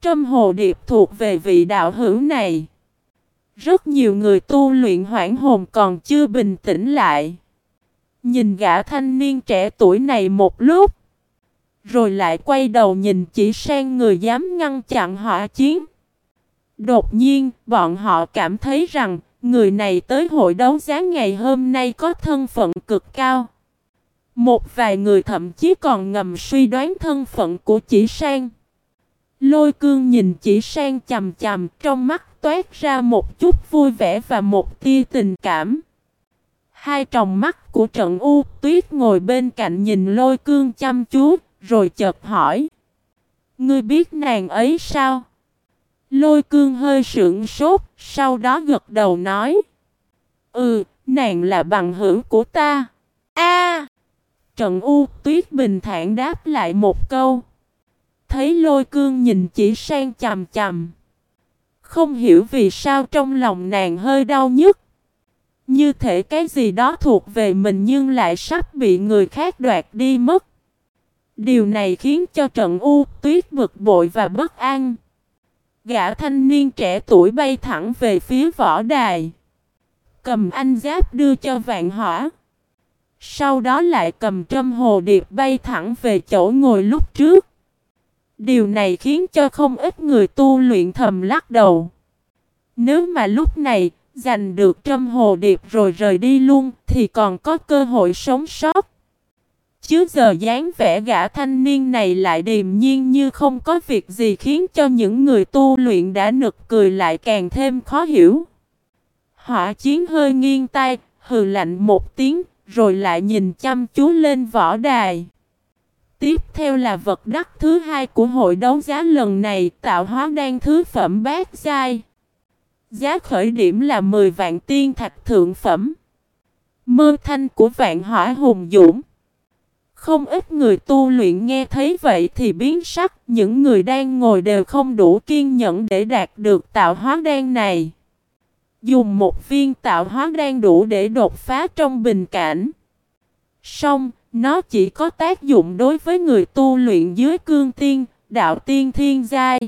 Trâm hồ điệp thuộc về vị đạo hữu này. Rất nhiều người tu luyện hoảng hồn còn chưa bình tĩnh lại. Nhìn gã thanh niên trẻ tuổi này một lúc. Rồi lại quay đầu nhìn chỉ sang người dám ngăn chặn hỏa chiến. Đột nhiên, bọn họ cảm thấy rằng, người này tới hội đấu giá ngày hôm nay có thân phận cực cao. Một vài người thậm chí còn ngầm suy đoán thân phận của chỉ sang. Lôi cương nhìn chỉ sang chầm chầm trong mắt toát ra một chút vui vẻ và một tia tình cảm. Hai tròng mắt của trận u tuyết ngồi bên cạnh nhìn lôi cương chăm chú, rồi chợt hỏi. Ngươi biết nàng ấy sao? Lôi cương hơi sững sốt, sau đó gật đầu nói. Ừ, nàng là bằng hữu của ta. A Trận U tuyết bình thản đáp lại một câu. Thấy lôi cương nhìn chỉ sang chằm chằm. Không hiểu vì sao trong lòng nàng hơi đau nhức. Như thể cái gì đó thuộc về mình nhưng lại sắp bị người khác đoạt đi mất. Điều này khiến cho trận U, tuyết bực bội và bất an. Gã thanh niên trẻ tuổi bay thẳng về phía võ đài. Cầm anh giáp đưa cho vạn hỏa. Sau đó lại cầm trâm hồ điệp bay thẳng về chỗ ngồi lúc trước. Điều này khiến cho không ít người tu luyện thầm lắc đầu. Nếu mà lúc này giành được trâm hồ điệp rồi rời đi luôn thì còn có cơ hội sống sót. Chứ giờ dáng vẻ gã thanh niên này lại điềm nhiên như không có việc gì khiến cho những người tu luyện đã nực cười lại càng thêm khó hiểu. Hỏa chiến hơi nghiêng tay, hừ lạnh một tiếng, rồi lại nhìn chăm chú lên võ đài. Tiếp theo là vật đắc thứ hai của hội đấu giá lần này tạo hóa đan thứ phẩm bát giai. Giá khởi điểm là 10 vạn tiên thạch thượng phẩm. Mơ thanh của vạn hỏa hùng dũng. Không ít người tu luyện nghe thấy vậy thì biến sắc, những người đang ngồi đều không đủ kiên nhẫn để đạt được tạo hóa đan này. Dùng một viên tạo hóa đan đủ để đột phá trong bình cảnh. Xong, nó chỉ có tác dụng đối với người tu luyện dưới cương tiên, đạo tiên thiên giai.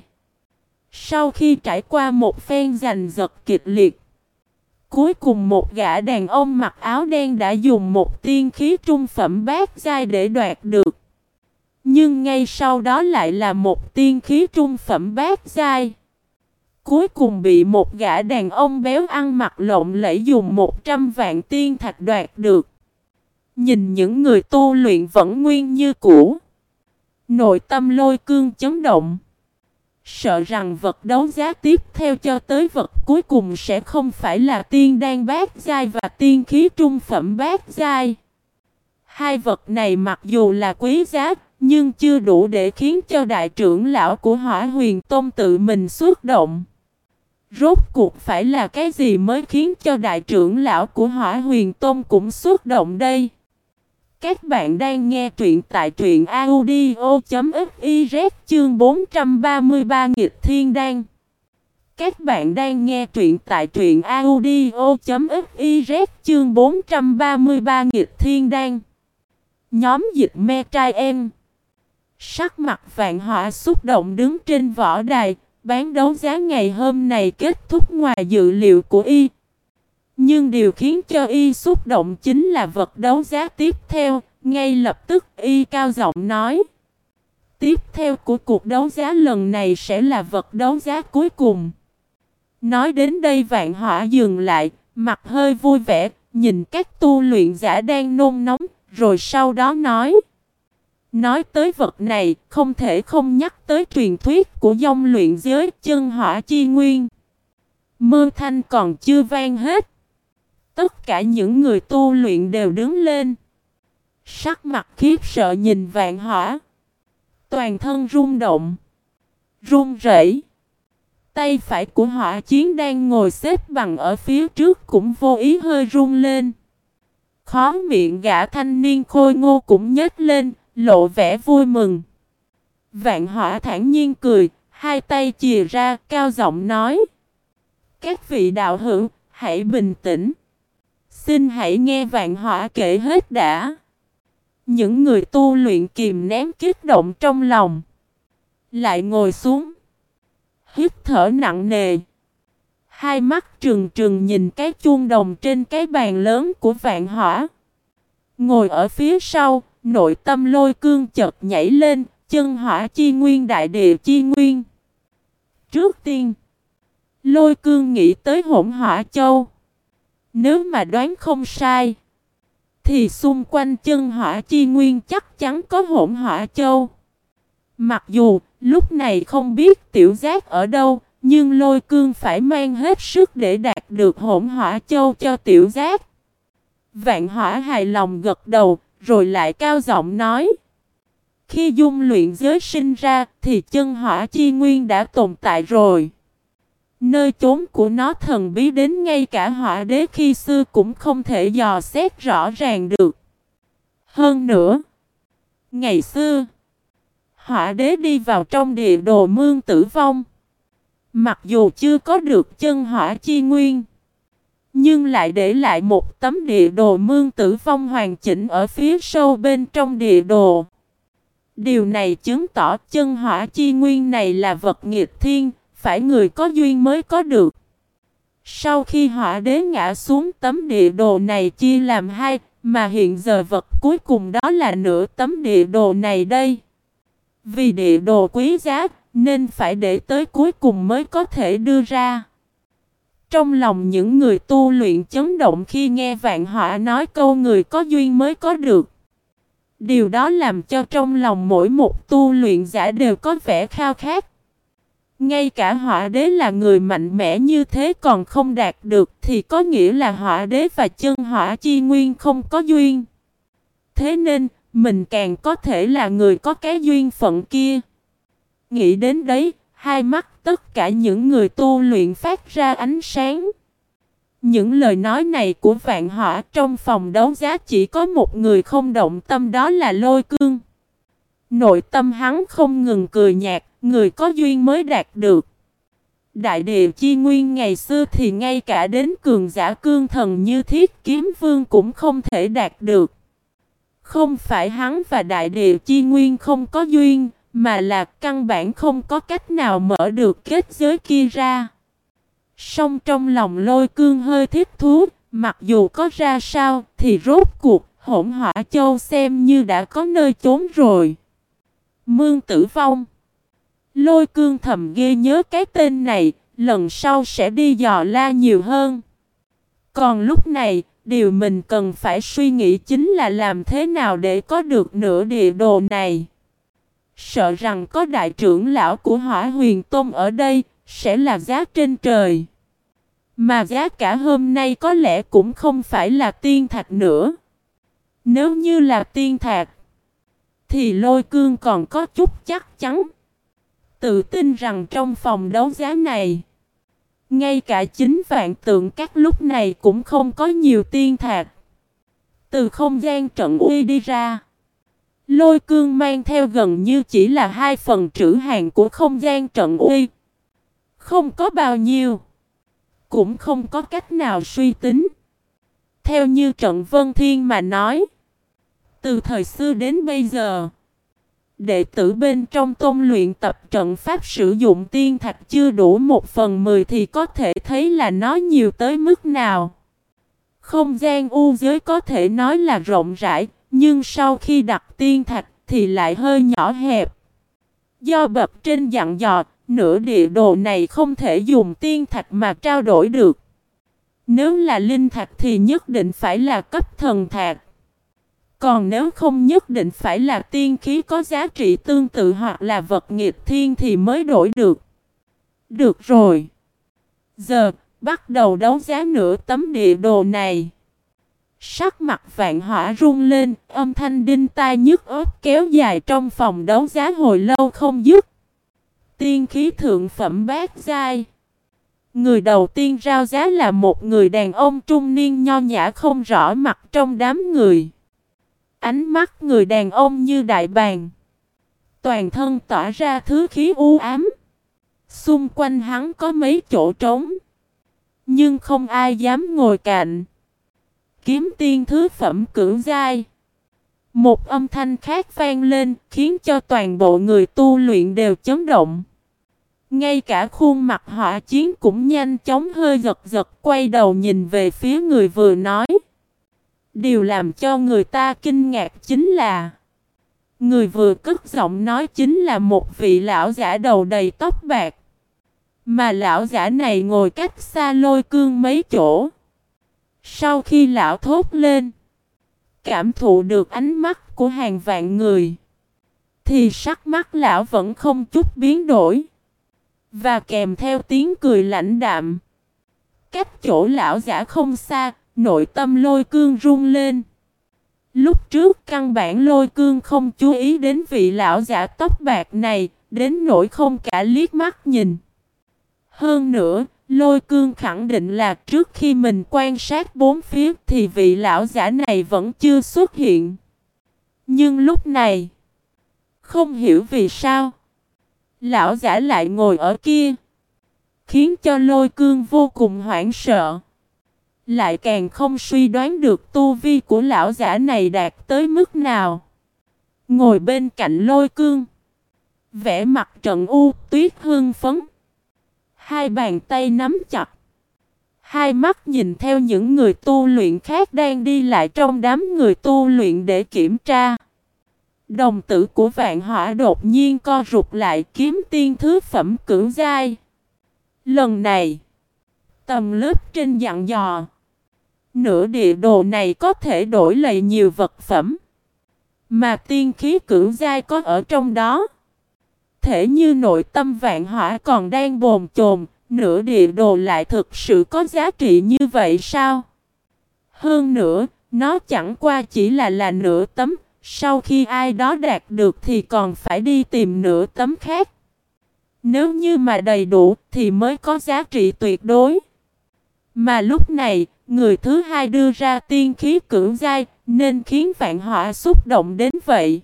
Sau khi trải qua một phen giành giật kịch liệt, cuối cùng một gã đàn ông mặc áo đen đã dùng một tiên khí trung phẩm bát giai để đoạt được. Nhưng ngay sau đó lại là một tiên khí trung phẩm bát giai. Cuối cùng bị một gã đàn ông béo ăn mặc lộn lẫy dùng 100 vạn tiên thạch đoạt được. Nhìn những người tu luyện vẫn nguyên như cũ. Nội tâm lôi cương chấn động. Sợ rằng vật đấu giá tiếp theo cho tới vật cuối cùng sẽ không phải là tiên đan bát giai và tiên khí trung phẩm bát giai. Hai vật này mặc dù là quý giá, nhưng chưa đủ để khiến cho đại trưởng lão của hỏa huyền tôn tự mình xuất động. Rốt cuộc phải là cái gì mới khiến cho đại trưởng lão của hỏa huyền tôn cũng xuất động đây? Các bạn đang nghe truyện tại truyện audio.fiz chương 433 nghịch thiên đan. Các bạn đang nghe truyện tại truyện audio.fiz chương 433 nghịch thiên đan. Nhóm dịch me trai em. Sắc mặt vạn họa xúc động đứng trên võ đài, bán đấu giá ngày hôm này kết thúc ngoài dự liệu của y. Nhưng điều khiến cho y xúc động chính là vật đấu giá tiếp theo, ngay lập tức y cao giọng nói. Tiếp theo của cuộc đấu giá lần này sẽ là vật đấu giá cuối cùng. Nói đến đây vạn hỏa dừng lại, mặt hơi vui vẻ, nhìn các tu luyện giả đang nôn nóng, rồi sau đó nói. Nói tới vật này, không thể không nhắc tới truyền thuyết của dông luyện giới chân hỏa chi nguyên. Mơ thanh còn chưa vang hết. Tất cả những người tu luyện đều đứng lên. Sắc mặt khiếp sợ nhìn vạn hỏa. Toàn thân rung động. Run rẩy. Tay phải của hỏa chiến đang ngồi xếp bằng ở phía trước cũng vô ý hơi run lên. Khó miệng gã thanh niên khôi ngô cũng nhếch lên, lộ vẻ vui mừng. Vạn hỏa thản nhiên cười, hai tay chìa ra, cao giọng nói. Các vị đạo hữu, hãy bình tĩnh. Xin hãy nghe vạn hỏa kể hết đã. Những người tu luyện kìm nén kích động trong lòng. Lại ngồi xuống. hít thở nặng nề. Hai mắt trừng trừng nhìn cái chuông đồng trên cái bàn lớn của vạn hỏa. Ngồi ở phía sau, nội tâm lôi cương chợt nhảy lên, chân hỏa chi nguyên đại địa chi nguyên. Trước tiên, lôi cương nghĩ tới hỗn hỏa châu. Nếu mà đoán không sai, thì xung quanh chân hỏa chi nguyên chắc chắn có hỗn hỏa châu. Mặc dù lúc này không biết tiểu giác ở đâu, nhưng lôi cương phải mang hết sức để đạt được hỗn hỏa châu cho tiểu giác. Vạn hỏa hài lòng gật đầu, rồi lại cao giọng nói. Khi dung luyện giới sinh ra, thì chân hỏa chi nguyên đã tồn tại rồi. Nơi chốn của nó thần bí đến ngay cả hỏa đế khi xưa cũng không thể dò xét rõ ràng được. Hơn nữa, ngày xưa, hỏa đế đi vào trong địa đồ mương tử vong. Mặc dù chưa có được chân hỏa chi nguyên, nhưng lại để lại một tấm địa đồ mương tử vong hoàn chỉnh ở phía sâu bên trong địa đồ. Điều này chứng tỏ chân hỏa chi nguyên này là vật nghiệt thiên, phải người có duyên mới có được. Sau khi hỏa đế ngã xuống tấm địa đồ này chia làm hai, mà hiện giờ vật cuối cùng đó là nửa tấm địa đồ này đây. Vì địa đồ quý giá, nên phải để tới cuối cùng mới có thể đưa ra. Trong lòng những người tu luyện chấn động khi nghe vạn họa nói câu người có duyên mới có được. Điều đó làm cho trong lòng mỗi một tu luyện giả đều có vẻ khao khát. Ngay cả họa đế là người mạnh mẽ như thế còn không đạt được thì có nghĩa là họa đế và chân họa chi nguyên không có duyên. Thế nên, mình càng có thể là người có cái duyên phận kia. Nghĩ đến đấy, hai mắt tất cả những người tu luyện phát ra ánh sáng. Những lời nói này của vạn họa trong phòng đấu giá chỉ có một người không động tâm đó là lôi cương. Nội tâm hắn không ngừng cười nhạt, người có duyên mới đạt được. Đại địa chi nguyên ngày xưa thì ngay cả đến cường giả cương thần như thiết kiếm vương cũng không thể đạt được. Không phải hắn và đại địa chi nguyên không có duyên, mà là căn bản không có cách nào mở được kết giới kia ra. Song trong lòng lôi cương hơi thiết thú, mặc dù có ra sao thì rốt cuộc hỗn hỏa châu xem như đã có nơi trốn rồi. Mương tử vong Lôi cương thầm ghê nhớ cái tên này, lần sau sẽ đi dò la nhiều hơn. Còn lúc này, điều mình cần phải suy nghĩ chính là làm thế nào để có được nửa địa đồ này. Sợ rằng có đại trưởng lão của hỏa huyền tôn ở đây, sẽ là giá trên trời. Mà giá cả hôm nay có lẽ cũng không phải là tiên thạch nữa. Nếu như là tiên thạch, thì lôi cương còn có chút chắc chắn. Tự tin rằng trong phòng đấu giá này, ngay cả chính vạn tượng các lúc này cũng không có nhiều tiên thạc. Từ không gian trận uy đi ra. Lôi cương mang theo gần như chỉ là hai phần trữ hàng của không gian trận uy. Không có bao nhiêu. Cũng không có cách nào suy tính. Theo như trận Vân Thiên mà nói. Từ thời xưa đến bây giờ. Đệ tử bên trong tôn luyện tập trận pháp sử dụng tiên thạch chưa đủ một phần mười thì có thể thấy là nó nhiều tới mức nào. Không gian u giới có thể nói là rộng rãi, nhưng sau khi đặt tiên thạch thì lại hơi nhỏ hẹp. Do bập trên dặn dò, nửa địa đồ này không thể dùng tiên thạch mà trao đổi được. Nếu là linh thạch thì nhất định phải là cấp thần thạch. Còn nếu không nhất định phải là tiên khí có giá trị tương tự hoặc là vật nghiệp thiên thì mới đổi được. Được rồi. Giờ, bắt đầu đấu giá nửa tấm địa đồ này. Sắc mặt vạn hỏa rung lên, âm thanh đinh tai nhức ớt kéo dài trong phòng đấu giá hồi lâu không dứt. Tiên khí thượng phẩm bát giai. Người đầu tiên rao giá là một người đàn ông trung niên nho nhã không rõ mặt trong đám người. Ánh mắt người đàn ông như đại bàng. Toàn thân tỏa ra thứ khí u ám. Xung quanh hắn có mấy chỗ trống. Nhưng không ai dám ngồi cạnh. Kiếm tiên thứ phẩm cưỡng giai. Một âm thanh khác vang lên khiến cho toàn bộ người tu luyện đều chấn động. Ngay cả khuôn mặt hỏa chiến cũng nhanh chóng hơi giật giật quay đầu nhìn về phía người vừa nói. Điều làm cho người ta kinh ngạc chính là, Người vừa cất giọng nói chính là một vị lão giả đầu đầy tóc bạc. Mà lão giả này ngồi cách xa lôi cương mấy chỗ. Sau khi lão thốt lên, Cảm thụ được ánh mắt của hàng vạn người, Thì sắc mắt lão vẫn không chút biến đổi. Và kèm theo tiếng cười lãnh đạm, Cách chỗ lão giả không xa Nội tâm lôi cương run lên Lúc trước căn bản lôi cương không chú ý đến vị lão giả tóc bạc này Đến nỗi không cả liếc mắt nhìn Hơn nữa Lôi cương khẳng định là trước khi mình quan sát bốn phía thì vị lão giả này vẫn chưa xuất hiện. Nhưng lúc này, không hiểu vì sao, lão giả lại ngồi ở kia, khiến cho lôi cương vô cùng hoảng sợ. Lại càng không suy đoán được tu vi của lão giả này đạt tới mức nào. Ngồi bên cạnh lôi cương, vẽ mặt trận u tuyết hương phấn. Hai bàn tay nắm chặt. Hai mắt nhìn theo những người tu luyện khác đang đi lại trong đám người tu luyện để kiểm tra. Đồng tử của vạn hỏa đột nhiên co rụt lại kiếm tiên thứ phẩm cưỡng giai. Lần này, tầm lớp trên dặn dò. Nửa địa đồ này có thể đổi lại nhiều vật phẩm. Mà tiên khí cưỡng giai có ở trong đó thể như nội tâm vạn hỏa còn đang bồn chồn, nửa địa đồ lại thực sự có giá trị như vậy sao? Hơn nữa, nó chẳng qua chỉ là là nửa tấm, sau khi ai đó đạt được thì còn phải đi tìm nửa tấm khác. Nếu như mà đầy đủ thì mới có giá trị tuyệt đối. Mà lúc này, người thứ hai đưa ra tiên khí cưỡng giai, nên khiến vạn hỏa xúc động đến vậy.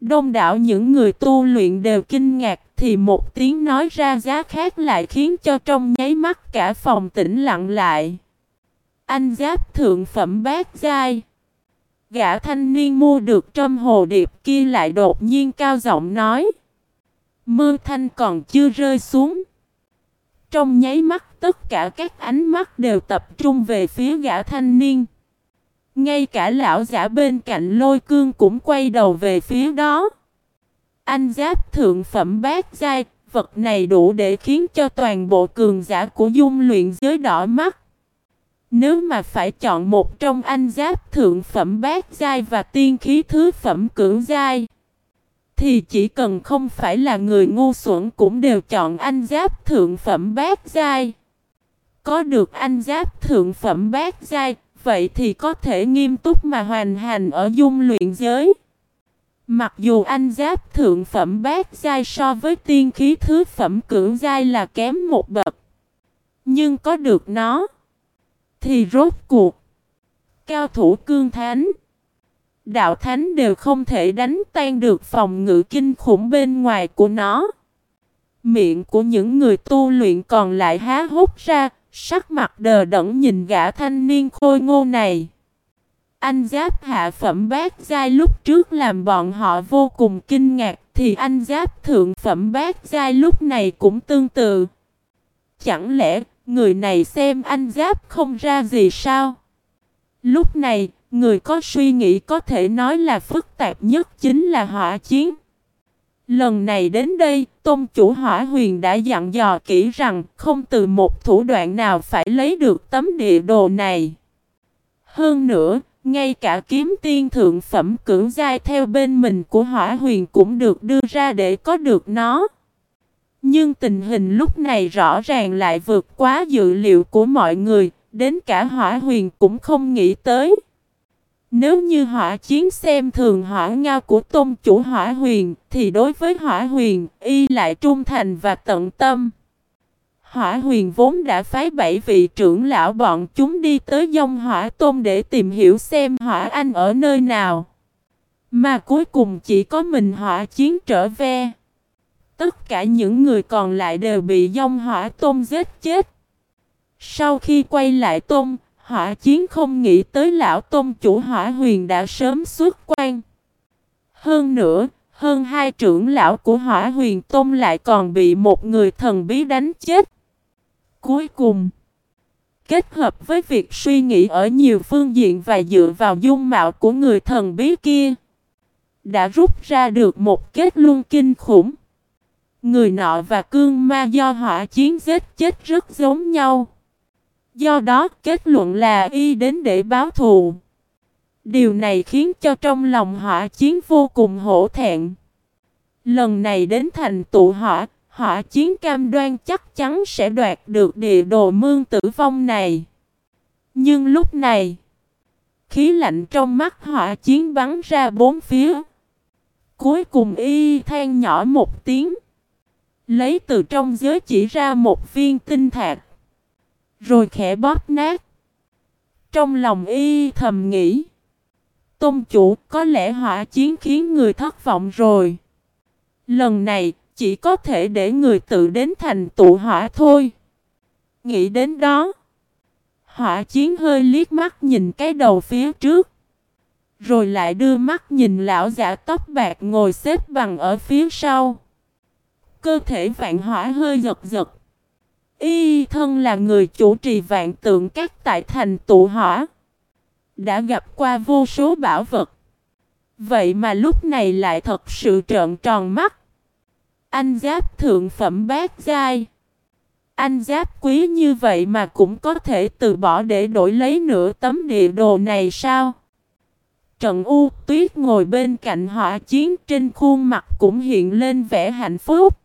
Đông đảo những người tu luyện đều kinh ngạc thì một tiếng nói ra giá khác lại khiến cho trong nháy mắt cả phòng tĩnh lặng lại. Anh giáp thượng phẩm bát giai. Gã thanh niên mua được trong hồ điệp kia lại đột nhiên cao giọng nói. Mưa thanh còn chưa rơi xuống. Trong nháy mắt tất cả các ánh mắt đều tập trung về phía gã thanh niên. Ngay cả lão giả bên cạnh lôi cương cũng quay đầu về phía đó. Anh giáp thượng phẩm bát giai, vật này đủ để khiến cho toàn bộ cường giả của dung luyện giới đỏ mắt. Nếu mà phải chọn một trong anh giáp thượng phẩm bát giai và tiên khí thứ phẩm cưỡng giai, thì chỉ cần không phải là người ngu xuẩn cũng đều chọn anh giáp thượng phẩm bát giai. Có được anh giáp thượng phẩm bát giai, vậy thì có thể nghiêm túc mà hoàn hành ở dung luyện giới. Mặc dù anh giáp thượng phẩm bát giai so với tiên khí thứ phẩm cưỡng giai là kém một bậc. Nhưng có được nó, thì rốt cuộc, cao thủ cương thánh, đạo thánh đều không thể đánh tan được phòng ngự kinh khủng bên ngoài của nó. Miệng của những người tu luyện còn lại há hốc ra, Sắc mặt đờ đẫn nhìn gã thanh niên khôi ngô này. Anh giáp hạ phẩm bát giai lúc trước làm bọn họ vô cùng kinh ngạc thì anh giáp thượng phẩm bát giai lúc này cũng tương tự. Chẳng lẽ người này xem anh giáp không ra gì sao? Lúc này, người có suy nghĩ có thể nói là phức tạp nhất chính là hỏa chiến. Lần này đến đây, Tôn chủ hỏa huyền đã dặn dò kỹ rằng không từ một thủ đoạn nào phải lấy được tấm địa đồ này. Hơn nữa, ngay cả kiếm tiên thượng phẩm cưỡng giai theo bên mình của hỏa huyền cũng được đưa ra để có được nó. Nhưng tình hình lúc này rõ ràng lại vượt quá dự liệu của mọi người, đến cả hỏa huyền cũng không nghĩ tới. Nếu như hỏa chiến xem thường hỏa ngao của tôn chủ hỏa huyền, thì đối với hỏa huyền, y lại trung thành và tận tâm. Hỏa huyền vốn đã phái bảy vị trưởng lão bọn chúng đi tới dông hỏa tôn để tìm hiểu xem hỏa anh ở nơi nào. Mà cuối cùng chỉ có mình hỏa chiến trở về. Tất cả những người còn lại đều bị dông hỏa tôn giết chết. Sau khi quay lại tôn, Hỏa chiến không nghĩ tới lão tôn chủ hỏa huyền đã sớm xuất quan. Hơn nữa, hơn hai trưởng lão của hỏa huyền tôn lại còn bị một người thần bí đánh chết. Cuối cùng, kết hợp với việc suy nghĩ ở nhiều phương diện và dựa vào dung mạo của người thần bí kia, đã rút ra được một kết luận kinh khủng. Người nọ và cương ma do hỏa chiến giết chết rất giống nhau. Do đó kết luận là y đến để báo thù. Điều này khiến cho trong lòng hỏa chiến vô cùng hổ thẹn. Lần này đến thành tụ hỏa, hỏa chiến cam đoan chắc chắn sẽ đoạt được địa đồ mương tử vong này. Nhưng lúc này, khí lạnh trong mắt hỏa chiến bắn ra bốn phía. Cuối cùng y than nhỏ một tiếng. Lấy từ trong giới chỉ ra một viên tinh thạch. Rồi khẽ bóp nát. Trong lòng y thầm nghĩ. Tôn chủ, có lẽ hỏa chiến khiến người thất vọng rồi. Lần này, chỉ có thể để người tự đến thành tụ hỏa thôi. Nghĩ đến đó. Hỏa chiến hơi liếc mắt nhìn cái đầu phía trước. Rồi lại đưa mắt nhìn lão giả tóc bạc ngồi xếp bằng ở phía sau. Cơ thể vạn hỏa hơi giật giật. Y thân là người chủ trì vạn tượng các tại thành tụ hỏa. Đã gặp qua vô số bảo vật. Vậy mà lúc này lại thật sự trợn tròn mắt. Anh giáp thượng phẩm bát giai. Anh giáp quý như vậy mà cũng có thể từ bỏ để đổi lấy nửa tấm địa đồ này sao? Trận U tuyết ngồi bên cạnh hỏa chiến trên khuôn mặt cũng hiện lên vẻ hạnh phúc.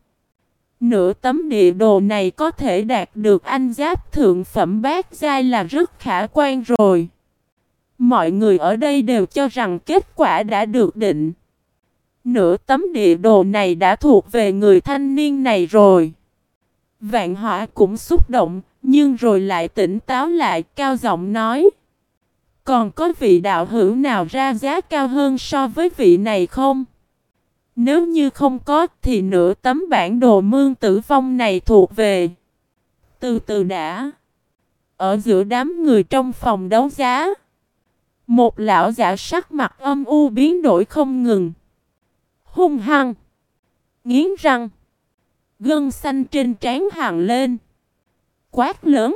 Nửa tấm địa đồ này có thể đạt được anh giáp thượng phẩm bát giai là rất khả quan rồi. Mọi người ở đây đều cho rằng kết quả đã được định. Nửa tấm địa đồ này đã thuộc về người thanh niên này rồi. Vạn hỏa cũng xúc động, nhưng rồi lại tỉnh táo lại cao giọng nói. Còn có vị đạo hữu nào ra giá cao hơn so với vị này không? Nếu như không có, thì nửa tấm bản đồ mương tử vong này thuộc về. Từ từ đã. Ở giữa đám người trong phòng đấu giá. Một lão giả sắc mặt âm u biến đổi không ngừng. Hung hăng. Nghiến răng. Gân xanh trên trán hàng lên. Quát lớn.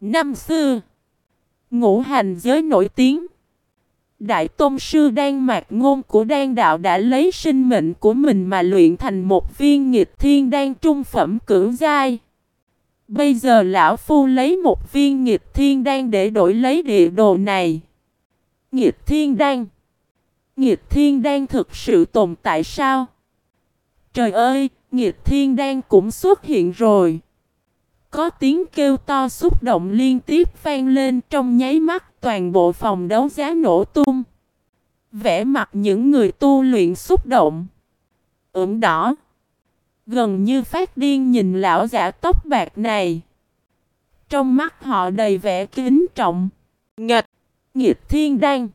Năm xưa. Ngũ hành giới nổi tiếng. Đại Tôn Sư Đan Mạc Ngôn của Đan Đạo đã lấy sinh mệnh của mình mà luyện thành một viên nghịch thiên đan trung phẩm cửu giai. Bây giờ Lão Phu lấy một viên nghịch thiên đan để đổi lấy địa đồ này. Nghịch thiên đan Nghịch thiên đan thực sự tồn tại sao? Trời ơi, nghịch thiên đan cũng xuất hiện rồi. Có tiếng kêu to xúc động liên tiếp vang lên trong nháy mắt toàn bộ phòng đấu giá nổ tung. Vẽ mặt những người tu luyện xúc động. Ửng đỏ. Gần như phát điên nhìn lão giả tóc bạc này. Trong mắt họ đầy vẻ kính trọng. Nghịch. Nghịch thiên đăng.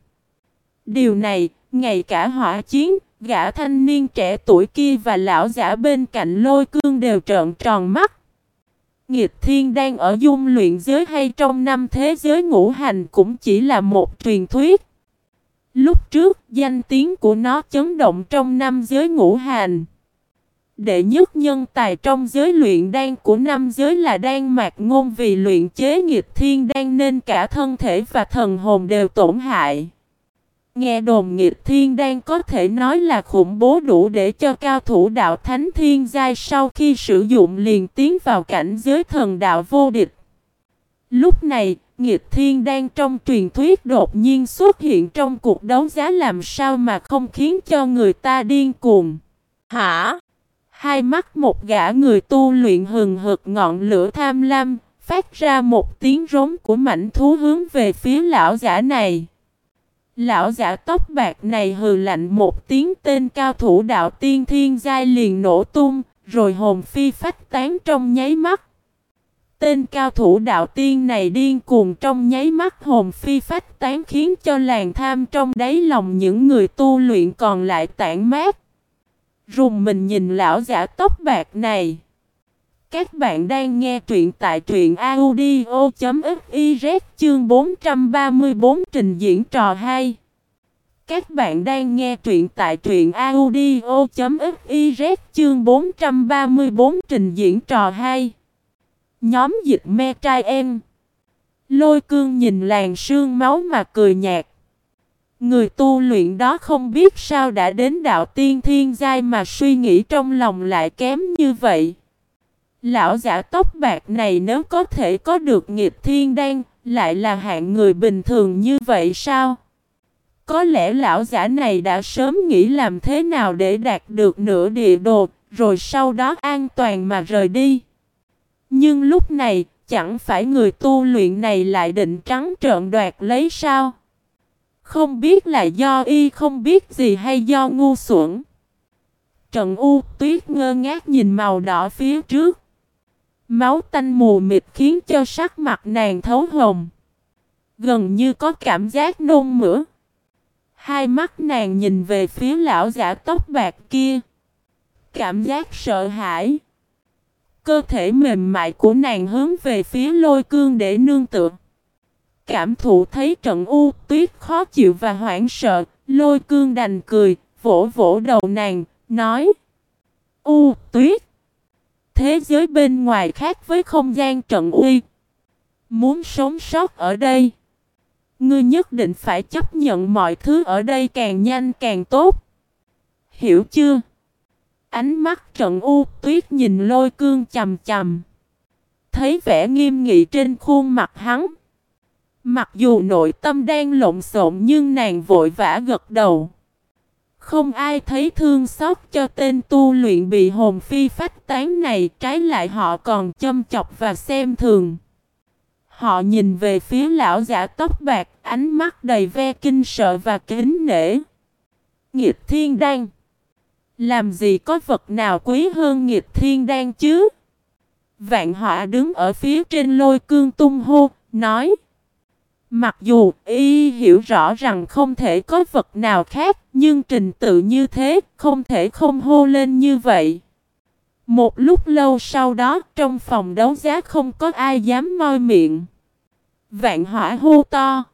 Điều này, ngày cả hỏa chiến, gã thanh niên trẻ tuổi kia và lão giả bên cạnh lôi cương đều trợn tròn mắt. Nghịch thiên đang ở dung luyện giới hay trong năm thế giới ngũ hành cũng chỉ là một truyền thuyết. Lúc trước, danh tiếng của nó chấn động trong năm giới ngũ hành. Đệ nhất nhân tài trong giới luyện đan của năm giới là đan mạc ngôn vì luyện chế nghịch thiên đan nên cả thân thể và thần hồn đều tổn hại. Nghe đồn nghịch thiên đang có thể nói là khủng bố đủ để cho cao thủ đạo thánh thiên giai sau khi sử dụng liền tiến vào cảnh giới thần đạo vô địch. Lúc này, nghịch thiên đang trong truyền thuyết đột nhiên xuất hiện trong cuộc đấu giá làm sao mà không khiến cho người ta điên cuồng. Hả? Hai mắt một gã người tu luyện hừng hực ngọn lửa tham lam, phát ra một tiếng rống của mảnh thú hướng về phía lão giả này. Lão giả tóc bạc này hừ lạnh một tiếng tên cao thủ đạo tiên thiên giai liền nổ tung, rồi hồn phi phách tán trong nháy mắt. Tên cao thủ đạo tiên này điên cuồng trong nháy mắt hồn phi phách tán khiến cho làng tham trong đáy lòng những người tu luyện còn lại tản mát. Rùng mình nhìn lão giả tóc bạc này. Các bạn đang nghe truyện tại truyện audio.fiz chương 434 trình diễn trò 2. Các bạn đang nghe truyện tại truyện audio.fiz chương 434 trình diễn trò 2. Nhóm dịch me trai em. Lôi cương nhìn làn sương máu mà cười nhạt. Người tu luyện đó không biết sao đã đến đạo tiên thiên giai mà suy nghĩ trong lòng lại kém như vậy. Lão giả tóc bạc này nếu có thể có được nghiệp thiên đan, lại là hạng người bình thường như vậy sao? Có lẽ lão giả này đã sớm nghĩ làm thế nào để đạt được nửa địa đồ, rồi sau đó an toàn mà rời đi. Nhưng lúc này, chẳng phải người tu luyện này lại định trắng trợn đoạt lấy sao? Không biết là do y không biết gì hay do ngu xuẩn. Trần U tuyết ngơ ngác nhìn màu đỏ phía trước. Máu tanh mù mịt khiến cho sắc mặt nàng thấu hồng. Gần như có cảm giác nôn mửa. Hai mắt nàng nhìn về phía lão giả tóc bạc kia. Cảm giác sợ hãi. Cơ thể mềm mại của nàng hướng về phía lôi cương để nương tựa. Cảm thụ thấy trận u tuyết khó chịu và hoảng sợ, lôi cương đành cười, vỗ vỗ đầu nàng, nói U tuyết Thế giới bên ngoài khác với không gian trận uy Muốn sống sót ở đây, Ngươi nhất định phải chấp nhận mọi thứ ở đây càng nhanh càng tốt Hiểu chưa? Ánh mắt trận u tuyết nhìn lôi cương chầm chầm Thấy vẻ nghiêm nghị trên khuôn mặt hắn Mặc dù nội tâm đang lộn xộn nhưng nàng vội vã gật đầu. Không ai thấy thương xót cho tên tu luyện bị hồn phi phách tán này, trái lại họ còn châm chọc và xem thường. Họ nhìn về phía lão giả tóc bạc, ánh mắt đầy ve kinh sợ và kính nể. Nghịch thiên đan Làm gì có vật nào quý hơn nghịch thiên đan chứ? Vạn họa đứng ở phía trên lôi cương tung hô, nói Mặc dù y hiểu rõ rằng không thể có vật nào khác, nhưng trình tự như thế không thể không hô lên như vậy. Một lúc lâu sau đó, trong phòng đấu giá không có ai dám moi miệng. Vạn hỏa hô to.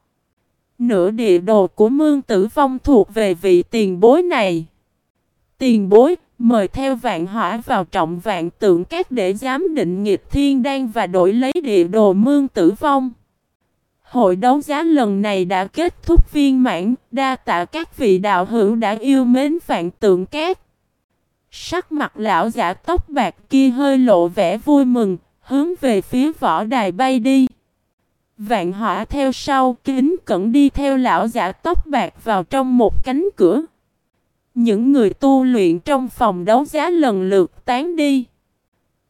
Nửa địa đồ của mương tử vong thuộc về vị tiền bối này. Tiền bối, mời theo vạn hỏa vào trọng vạn tượng các để giám định nghiệp thiên đan và đổi lấy địa đồ mương tử vong. Hội đấu giá lần này đã kết thúc viên mãn, đa tạ các vị đạo hữu đã yêu mến phạn tượng cát. Sắc mặt lão giả tóc bạc kia hơi lộ vẻ vui mừng, hướng về phía võ đài bay đi. Vạn hỏa theo sau kính cẩn đi theo lão giả tóc bạc vào trong một cánh cửa. Những người tu luyện trong phòng đấu giá lần lượt tán đi.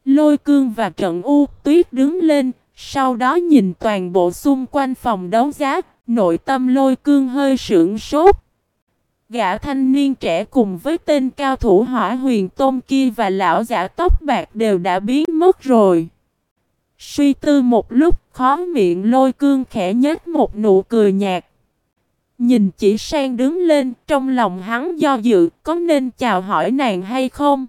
Lôi cương và trận u tuyết đứng lên, sau đó nhìn toàn bộ xung quanh phòng đấu giá, nội tâm lôi cương hơi sưởng sốt. Gã thanh niên trẻ cùng với tên cao thủ hỏa huyền tôn kia và lão giả tóc bạc đều đã biến mất rồi. Suy tư một lúc, khó miệng lôi cương khẽ nhếch một nụ cười nhạt. Nhìn chỉ sang đứng lên, trong lòng hắn do dự, có nên chào hỏi nàng hay không?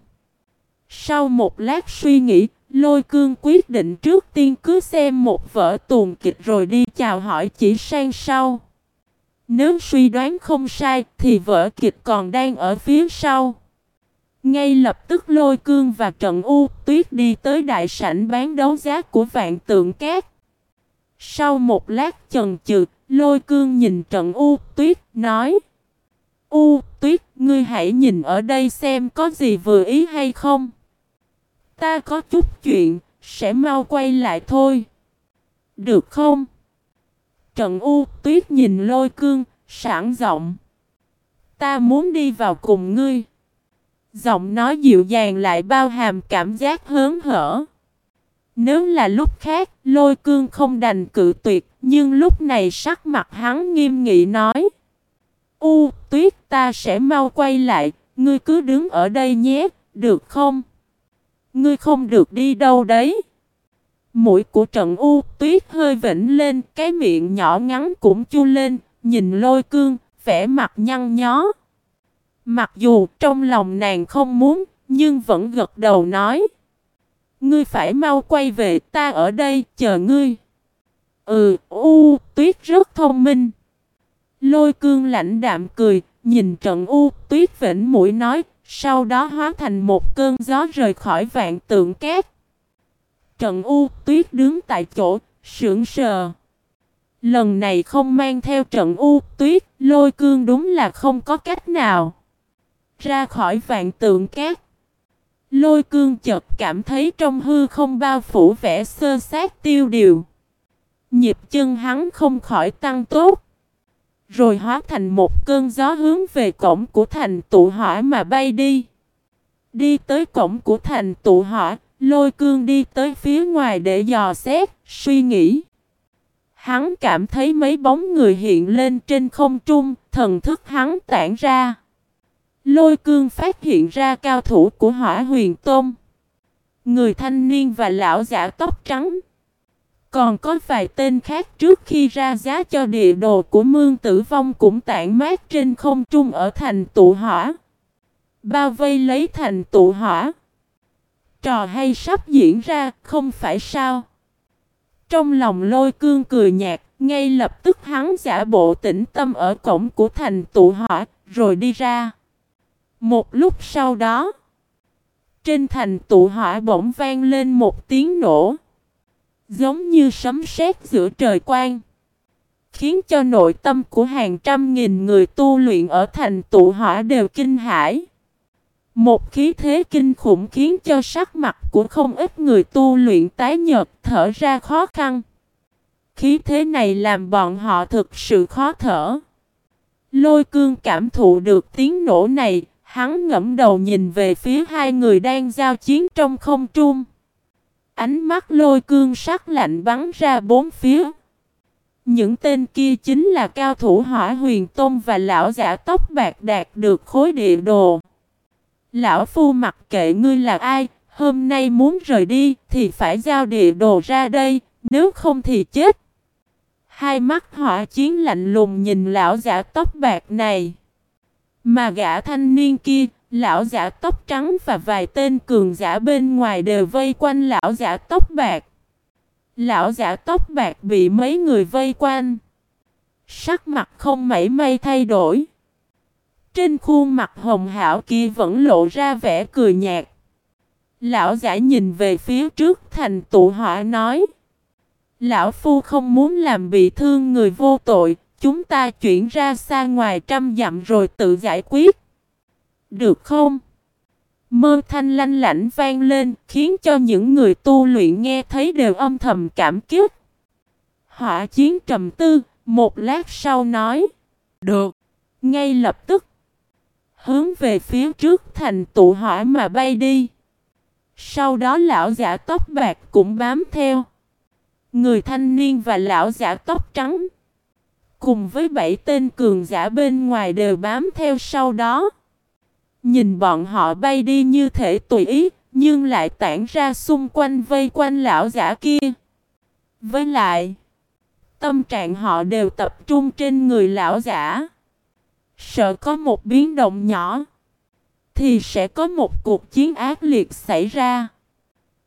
Sau một lát suy nghĩ, Lôi cương quyết định trước tiên cứ xem một vở tuồng kịch rồi đi chào hỏi chỉ sang sau. Nếu suy đoán không sai thì vở kịch còn đang ở phía sau. Ngay lập tức lôi cương và trận u tuyết đi tới đại sảnh bán đấu giá của vạn tượng cát. Sau một lát chần chừ, lôi cương nhìn trận u tuyết nói U tuyết ngươi hãy nhìn ở đây xem có gì vừa ý hay không. Ta có chút chuyện, sẽ mau quay lại thôi. Được không? Trận U tuyết nhìn lôi cương, sảng giọng. Ta muốn đi vào cùng ngươi. Giọng nói dịu dàng lại bao hàm cảm giác hớn hở. Nếu là lúc khác, lôi cương không đành cự tuyệt, nhưng lúc này sắc mặt hắn nghiêm nghị nói. U, tuyết ta sẽ mau quay lại, ngươi cứ đứng ở đây nhé, được không? Ngươi không được đi đâu đấy. Mũi của trận u tuyết hơi vĩnh lên, cái miệng nhỏ ngắn cũng chu lên, nhìn lôi cương, vẻ mặt nhăn nhó. Mặc dù trong lòng nàng không muốn, nhưng vẫn gật đầu nói. Ngươi phải mau quay về, ta ở đây, chờ ngươi. Ừ, u tuyết rất thông minh. Lôi cương lãnh đạm cười, nhìn trận u tuyết vĩnh mũi nói, sau đó hóa thành một cơn gió rời khỏi vạn tượng két Trận u tuyết đứng tại chỗ, sững sờ. Lần này không mang theo trận u tuyết, lôi cương đúng là không có cách nào. Ra khỏi vạn tượng két Lôi cương chợt cảm thấy trong hư không bao phủ vẻ sơ sát tiêu điều. Nhịp chân hắn không khỏi tăng tốt. Rồi hóa thành một cơn gió hướng về cổng của thành tụ hỏa mà bay đi. Đi tới cổng của thành tụ hỏa, lôi cương đi tới phía ngoài để dò xét, suy nghĩ. Hắn cảm thấy mấy bóng người hiện lên trên không trung, thần thức hắn tản ra. Lôi cương phát hiện ra cao thủ của hỏa huyền tôm, Người thanh niên và lão giả tóc trắng. Còn có vài tên khác trước khi ra giá cho địa đồ của mương tử vong cũng tản mát trên không trung ở thành tụ hỏa. Bao vây lấy thành tụ hỏa. Trò hay sắp diễn ra, không phải sao? Trong lòng lôi cương cười nhạt, ngay lập tức hắn giả bộ tĩnh tâm ở cổng của thành tụ hỏa, rồi đi ra. Một lúc sau đó, trên thành tụ hỏa bỗng vang lên một tiếng nổ. Giống như sấm sét giữa trời quang. Khiến cho nội tâm của hàng trăm nghìn người tu luyện ở thành tụ hỏa đều kinh hãi. Một khí thế kinh khủng khiến cho sắc mặt của không ít người tu luyện tái nhợt thở ra khó khăn. Khí thế này làm bọn họ thực sự khó thở. Lôi cương cảm thụ được tiếng nổ này, hắn ngẫm đầu nhìn về phía hai người đang giao chiến trong không trung. Ánh mắt lôi cương sắc lạnh bắn ra bốn phía. Những tên kia chính là cao thủ hỏa huyền tôn và lão giả tóc bạc đạt được khối địa đồ. Lão phu mặc kệ ngươi là ai, hôm nay muốn rời đi thì phải giao địa đồ ra đây, nếu không thì chết. Hai mắt hỏa chiến lạnh lùng nhìn lão giả tóc bạc này. Mà gã thanh niên kia, lão giả tóc trắng và vài tên cường giả bên ngoài đều vây quanh lão giả tóc bạc. Lão giả tóc bạc bị mấy người vây quanh. Sắc mặt không mảy may thay đổi. Trên khuôn mặt hồng hảo kia vẫn lộ ra vẻ cười nhạt. Lão giả nhìn về phía trước thành tụ họa nói. Lão Phu không muốn làm bị thương người vô tội, chúng ta chuyển ra xa ngoài trăm dặm rồi tự giải quyết. Được không? Mơ thanh lanh lảnh vang lên, khiến cho những người tu luyện nghe thấy đều âm thầm cảm kích. Hỏa chiến trầm tư, một lát sau nói. Được. Ngay lập tức. Hướng về phía trước thành tụ hỏa mà bay đi. Sau đó lão giả tóc bạc cũng bám theo. Người thanh niên và lão giả tóc trắng. Cùng với bảy tên cường giả bên ngoài đều bám theo sau đó. Nhìn bọn họ bay đi như thể tùy ý, nhưng lại tản ra xung quanh vây quanh lão giả kia. Với lại, tâm trạng họ đều tập trung trên người lão giả. Sợ có một biến động nhỏ, thì sẽ có một cuộc chiến ác liệt xảy ra.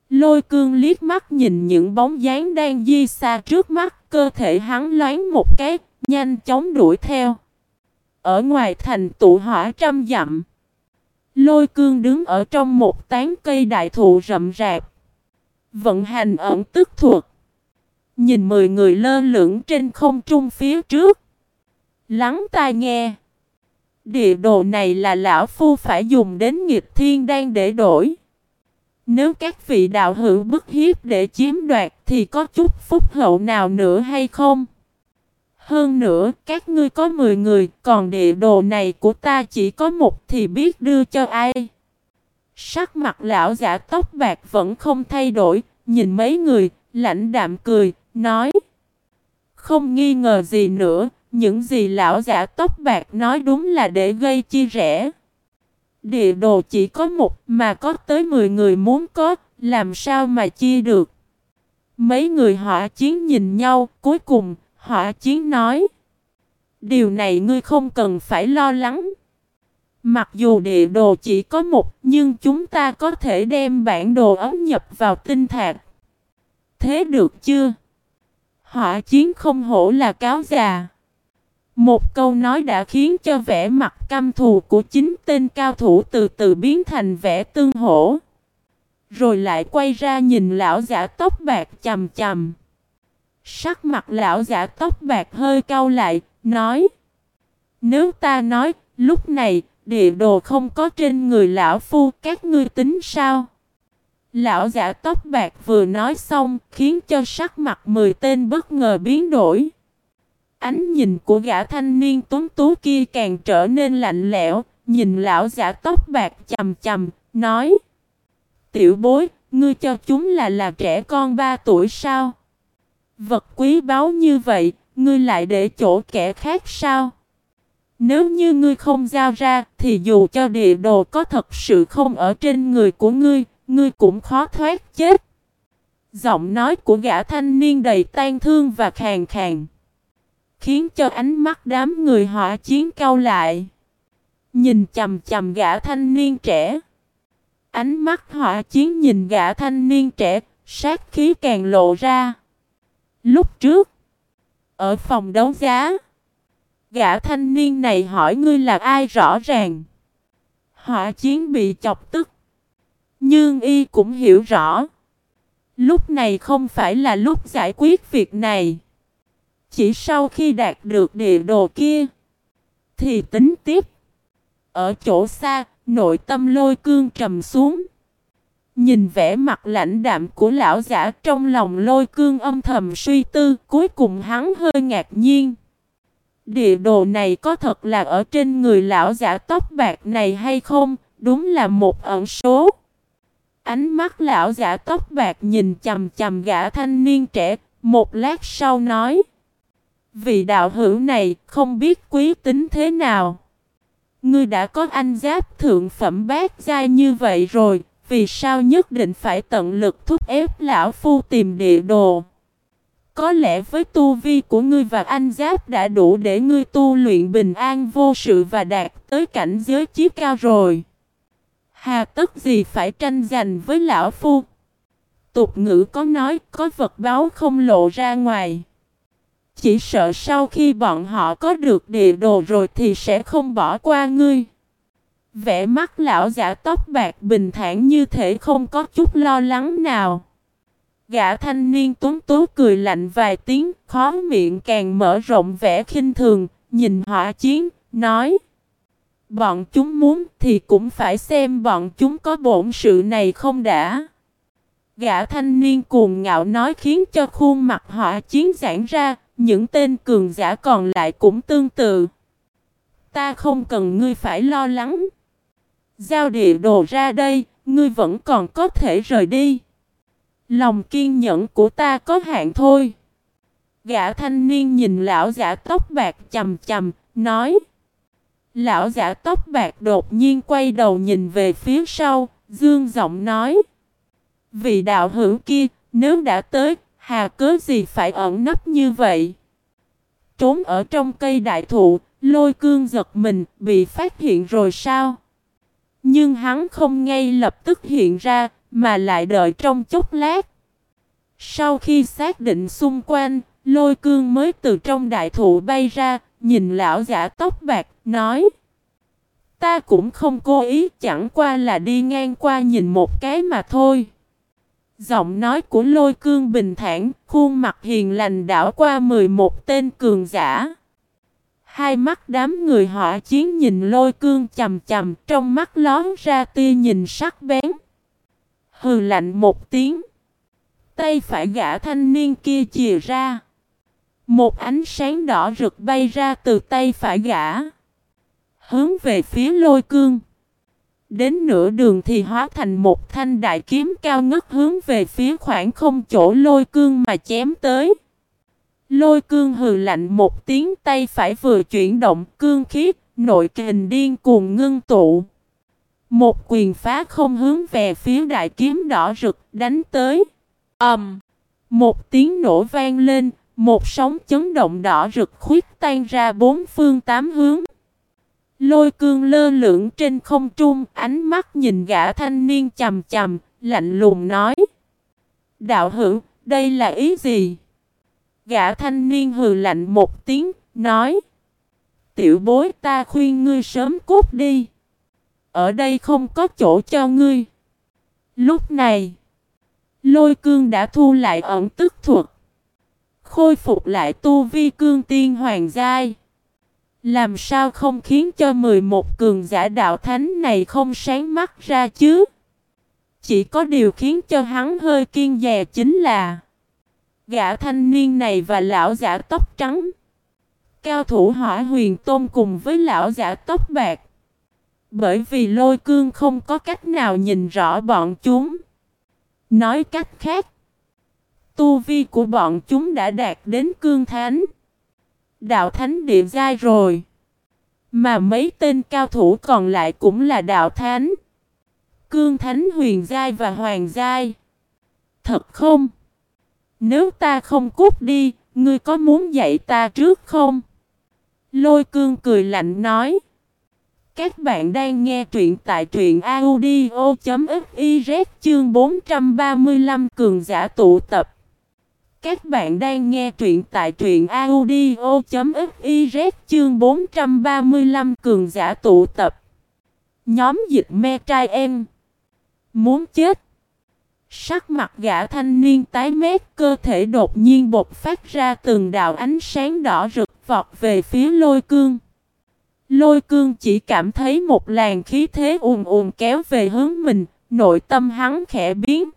Lôi cương liếc mắt nhìn những bóng dáng đang di xa trước mắt, cơ thể hắn loáng một cái, nhanh chóng đuổi theo. Ở ngoài thành tụ hỏa trăm dặm, lôi cương đứng ở trong một tán cây đại thụ rậm rạp. Vận hành ẩn tức thuộc, Nhìn mười người lơ lửng trên không trung phía trước. Lắng tai nghe. Địa đồ này là lão phu phải dùng đến nghịch thiên đang để đổi. Nếu các vị đạo hữu bức hiếp để chiếm đoạt thì có chút phúc hậu nào nữa hay không? Hơn nữa, các ngươi có 10 người, còn địa đồ này của ta chỉ có một thì biết đưa cho ai? Sắc mặt lão giả tóc bạc vẫn không thay đổi, nhìn mấy người, lãnh đạm cười, nói Không nghi ngờ gì nữa, những gì lão giả tóc bạc nói đúng là để gây chi rẽ Địa đồ chỉ có một mà có tới 10 người muốn có, làm sao mà chia được. Mấy người họ chiến nhìn nhau, cuối cùng, họ chiến nói. Điều này ngươi không cần phải lo lắng. Mặc dù địa đồ chỉ có một, nhưng chúng ta có thể đem bản đồ ấm nhập vào tinh thạch. Thế được chưa? Họ chiến không hổ là cáo già. Một câu nói đã khiến cho vẻ mặt căm thù của chính tên cao thủ từ từ biến thành vẻ tương hổ. Rồi lại quay ra nhìn lão giả tóc bạc chầm chầm. Sắc mặt lão giả tóc bạc hơi cau lại, nói Nếu ta nói, lúc này, địa đồ không có trên người lão phu, các ngươi tính sao? Lão giả tóc bạc vừa nói xong, khiến cho sắc mặt mười tên bất ngờ biến đổi. Ánh nhìn của gã thanh niên tuấn tú kia càng trở nên lạnh lẽo, nhìn lão giả tóc bạc chầm chầm, nói Tiểu bối, ngươi cho chúng là là trẻ con ba tuổi sao? Vật quý báu như vậy, ngươi lại để chỗ kẻ khác sao? Nếu như ngươi không giao ra, thì dù cho địa đồ có thật sự không ở trên người của ngươi, ngươi cũng khó thoát chết. Giọng nói của gã thanh niên đầy tan thương và khàn khàn. Khiến cho ánh mắt đám người họ chiến cao lại. Nhìn chầm chầm gã thanh niên trẻ. Ánh mắt họ chiến nhìn gã thanh niên trẻ, sát khí càng lộ ra. Lúc trước, ở phòng đấu giá, gã thanh niên này hỏi ngươi là ai rõ ràng. Họ chiến bị chọc tức. Nhưng y cũng hiểu rõ. Lúc này không phải là lúc giải quyết việc này. Chỉ sau khi đạt được địa đồ kia, thì tính tiếp. Ở chỗ xa, nội tâm lôi cương trầm xuống. Nhìn vẻ mặt lãnh đạm của lão giả trong lòng lôi cương âm thầm suy tư, cuối cùng hắn hơi ngạc nhiên. Địa đồ này có thật là ở trên người lão giả tóc bạc này hay không? Đúng là một ẩn số. Ánh mắt lão giả tóc bạc nhìn chầm chầm gã thanh niên trẻ, một lát sau nói. Vị đạo hữu này không biết quý tính thế nào. Ngươi đã có anh giáp thượng phẩm bát giai như vậy rồi, vì sao nhất định phải tận lực thúc ép lão phu tìm địa đồ? Có lẽ với tu vi của ngươi và anh giáp đã đủ để ngươi tu luyện bình an vô sự và đạt tới cảnh giới chí cao rồi. Hà tất gì phải tranh giành với lão phu? Tục ngữ có nói có vật báo không lộ ra ngoài. Chỉ sợ sau khi bọn họ có được địa đồ rồi thì sẽ không bỏ qua ngươi. Vẻ mắt lão giả tóc bạc bình thản như thể không có chút lo lắng nào. Gã thanh niên tuấn tú cười lạnh vài tiếng, khó miệng càng mở rộng vẻ khinh thường, nhìn hỏa chiến, nói Bọn chúng muốn thì cũng phải xem bọn chúng có bổn sự này không đã. Gã thanh niên cuồng ngạo nói khiến cho khuôn mặt hỏa chiến giãn ra, những tên cường giả còn lại cũng tương tự. Ta không cần ngươi phải lo lắng. Giao địa đồ ra đây, ngươi vẫn còn có thể rời đi. Lòng kiên nhẫn của ta có hạn thôi. Gã thanh niên nhìn lão giả tóc bạc chầm chầm, nói. Lão giả tóc bạc đột nhiên quay đầu nhìn về phía sau, dương giọng nói. Vì đạo hữu kia, nếu đã tới, hà cớ gì phải ẩn nấp như vậy? Trốn ở trong cây đại thụ, lôi cương giật mình, bị phát hiện rồi sao? Nhưng hắn không ngay lập tức hiện ra, mà lại đợi trong chốc lát. Sau khi xác định xung quanh, lôi cương mới từ trong đại thụ bay ra, nhìn lão giả tóc bạc, nói Ta cũng không cố ý, chẳng qua là đi ngang qua nhìn một cái mà thôi. Giọng nói của lôi cương bình thản, khuôn mặt hiền lành đảo qua 11 tên cường giả. Hai mắt đám người họ chiến nhìn lôi cương chầm chầm, trong mắt lón ra tia nhìn sắc bén. Hừ lạnh một tiếng. Tay phải gã thanh niên kia chìa ra. Một ánh sáng đỏ rực bay ra từ tay phải gã. Hướng về phía lôi cương. Đến nửa đường thì hóa thành một thanh đại kiếm cao ngất hướng về phía khoảng không chỗ lôi cương mà chém tới. Lôi cương hừ lạnh một tiếng tay phải vừa chuyển động cương khí, nội kình điên cuồng ngưng tụ. Một quyền phá không hướng về phía đại kiếm đỏ rực đánh tới. ầm, um, Một tiếng nổ vang lên, một sóng chấn động đỏ rực khuyết tan ra bốn phương tám hướng. Lôi cương lơ lửng trên không trung, ánh mắt nhìn gã thanh niên chầm chầm, lạnh lùng nói. Đạo hữu, đây là ý gì? Gã thanh niên hừ lạnh một tiếng, nói. tiểu bối ta khuyên ngươi sớm cút đi. Ở đây không có chỗ cho ngươi. Lúc này, lôi cương đã thu lại ẩn tức thuật. Khôi phục lại tu vi cương tiên hoàng giai. Làm sao không khiến cho 11 cường giả đạo thánh này không sáng mắt ra chứ? Chỉ có điều khiến cho hắn hơi kiên dè chính là Gã thanh niên này và lão giả tóc trắng. Cao thủ hỏa huyền tôn cùng với lão giả tóc bạc. Bởi vì lôi cương không có cách nào nhìn rõ bọn chúng. Nói cách khác, Tu vi của bọn chúng đã đạt đến cương thánh. Đạo thánh địa giai rồi. Mà mấy tên cao thủ còn lại cũng là đạo thánh. Cương thánh huyền giai và hoàng giai. Thật không? Nếu ta không cút đi, ngươi có muốn dạy ta trước không? Lôi cương cười lạnh nói. Các bạn đang nghe truyện tại truyện audio.fiz chương 435 cường giả tụ tập. Các bạn đang nghe truyện tại truyện audio.fiz chương 435 cường giả tụ tập. Nhóm dịch me trai em. Muốn chết. Sắc mặt gã thanh niên tái mét cơ thể đột nhiên bột phát ra từng đạo ánh sáng đỏ rực vọt về phía lôi cương. Lôi cương chỉ cảm thấy một làn khí thế ùn ùn kéo về hướng mình, nội tâm hắn khẽ biến.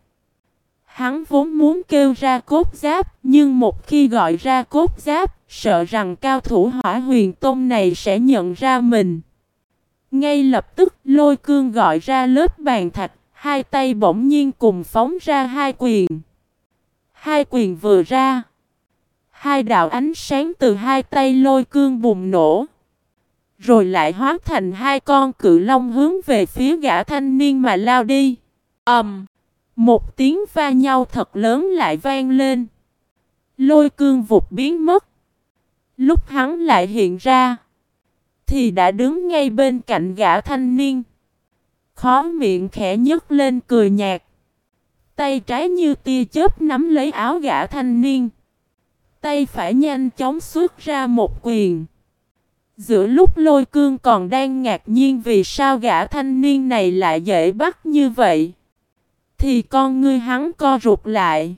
Hắn vốn muốn kêu ra cốt giáp, nhưng một khi gọi ra cốt giáp, sợ rằng cao thủ hỏa huyền tôn này sẽ nhận ra mình. Ngay lập tức lôi cương gọi ra lớp bàn thạch, Hai tay bỗng nhiên cùng phóng ra hai quyền. Hai quyền vừa ra. Hai đạo ánh sáng từ hai tay lôi cương bùng nổ. Rồi lại hóa thành hai con cự long hướng về phía gã thanh niên mà lao đi. ầm, um, Một tiếng va nhau thật lớn lại vang lên. Lôi cương vụt biến mất. Lúc hắn lại hiện ra. Thì đã đứng ngay bên cạnh gã thanh niên. Khó miệng khẽ nhấc lên cười nhạt. Tay trái như tia chớp nắm lấy áo gã thanh niên. Tay phải nhanh chóng xuất ra một quyền. Giữa lúc lôi cương còn đang ngạc nhiên vì sao gã thanh niên này lại dễ bắt như vậy. Thì con ngươi hắn co rụt lại.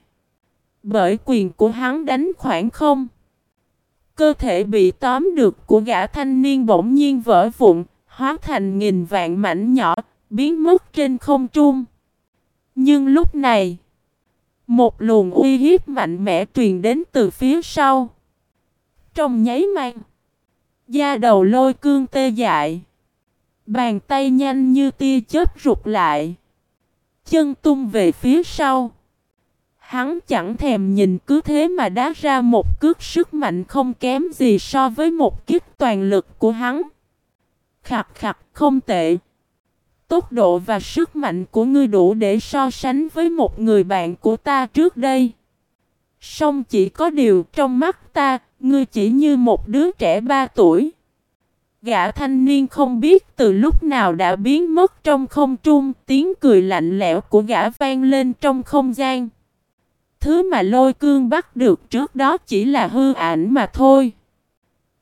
Bởi quyền của hắn đánh khoảng không. Cơ thể bị tóm được của gã thanh niên bỗng nhiên vỡ vụn, hóa thành nghìn vạn mảnh nhỏ, biến mất trên không trung. Nhưng lúc này, một luồng uy hiếp mạnh mẽ truyền đến từ phía sau. Trong nháy mắt, da đầu lôi cương tê dại. Bàn tay nhanh như tia chớp rụt lại. Chân tung về phía sau. Hắn chẳng thèm nhìn cứ thế mà đá ra một cước sức mạnh không kém gì so với một kiếp toàn lực của hắn. Khặt khặt không tệ. Tốc độ và sức mạnh của ngươi đủ để so sánh với một người bạn của ta trước đây. Song chỉ có điều trong mắt ta, ngươi chỉ như một đứa trẻ ba tuổi. Gã thanh niên không biết từ lúc nào đã biến mất trong không trung, tiếng cười lạnh lẽo của gã vang lên trong không gian. Thứ mà lôi cương bắt được trước đó chỉ là hư ảnh mà thôi.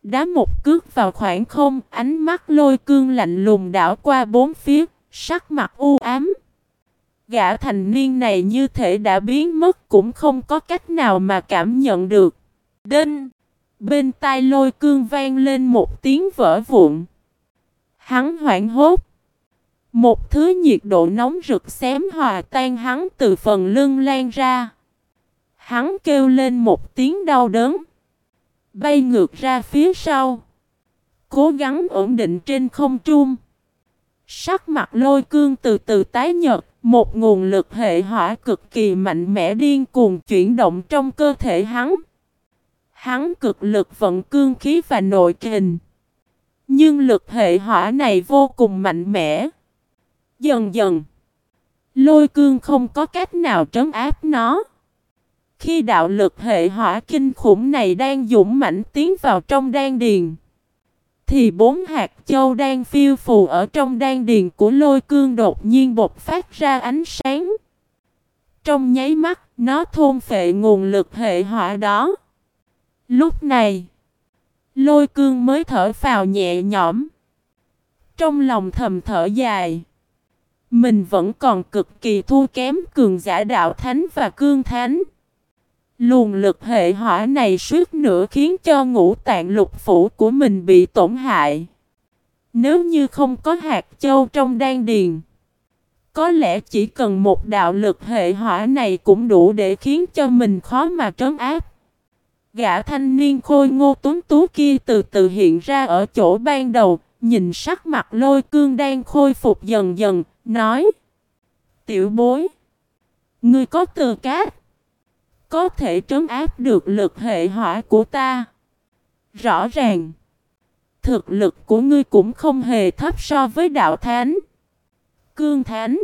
Đá một cước vào khoảng không, ánh mắt lôi cương lạnh lùng đảo qua bốn phía, Sắc mặt u ám. Gã thành niên này như thể đã biến mất, cũng không có cách nào mà cảm nhận được. Đinh! Bên tai lôi cương vang lên một tiếng vỡ vụn. Hắn hoảng hốt. Một thứ nhiệt độ nóng rực xém hòa tan hắn từ phần lưng lan ra. Hắn kêu lên một tiếng đau đớn. Bay ngược ra phía sau. Cố gắng ổn định trên không trung. Sắc mặt lôi cương từ từ tái nhợt, một nguồn lực hệ hỏa cực kỳ mạnh mẽ điên cuồng chuyển động trong cơ thể hắn. Hắn cực lực vận cương khí và nội kình. Nhưng lực hệ hỏa này vô cùng mạnh mẽ. Dần dần, lôi cương không có cách nào trấn áp nó. Khi đạo lực hệ hỏa kinh khủng này đang dũng mãnh tiến vào trong đan điền thì bốn hạt châu đang phiêu phù ở trong đan điền của lôi cương đột nhiên bộc phát ra ánh sáng. Trong nháy mắt, nó thôn phệ nguồn lực hệ hỏa đó. Lúc này, Lôi cương mới thở phào nhẹ nhõm. Trong lòng thầm thở dài. Mình vẫn còn cực kỳ thua kém cường giả đạo thánh và cương thánh. Luồng lực hệ hỏa này suốt nữa khiến cho ngũ tạng lục phủ của mình bị tổn hại. Nếu như không có hạt châu trong đan điền, có lẽ chỉ cần một đạo lực hệ hỏa này cũng đủ để khiến cho mình khó mà trấn áp. Gã thanh niên khôi ngô tuấn tú kia từ từ hiện ra ở chỗ ban đầu, nhìn sắc mặt lôi cương đang khôi phục dần dần, nói Tiểu bối, ngươi có từ cát, có thể trấn áp được lực hệ hỏa của ta. Rõ ràng, thực lực của ngươi cũng không hề thấp so với đạo thánh. Cương thánh.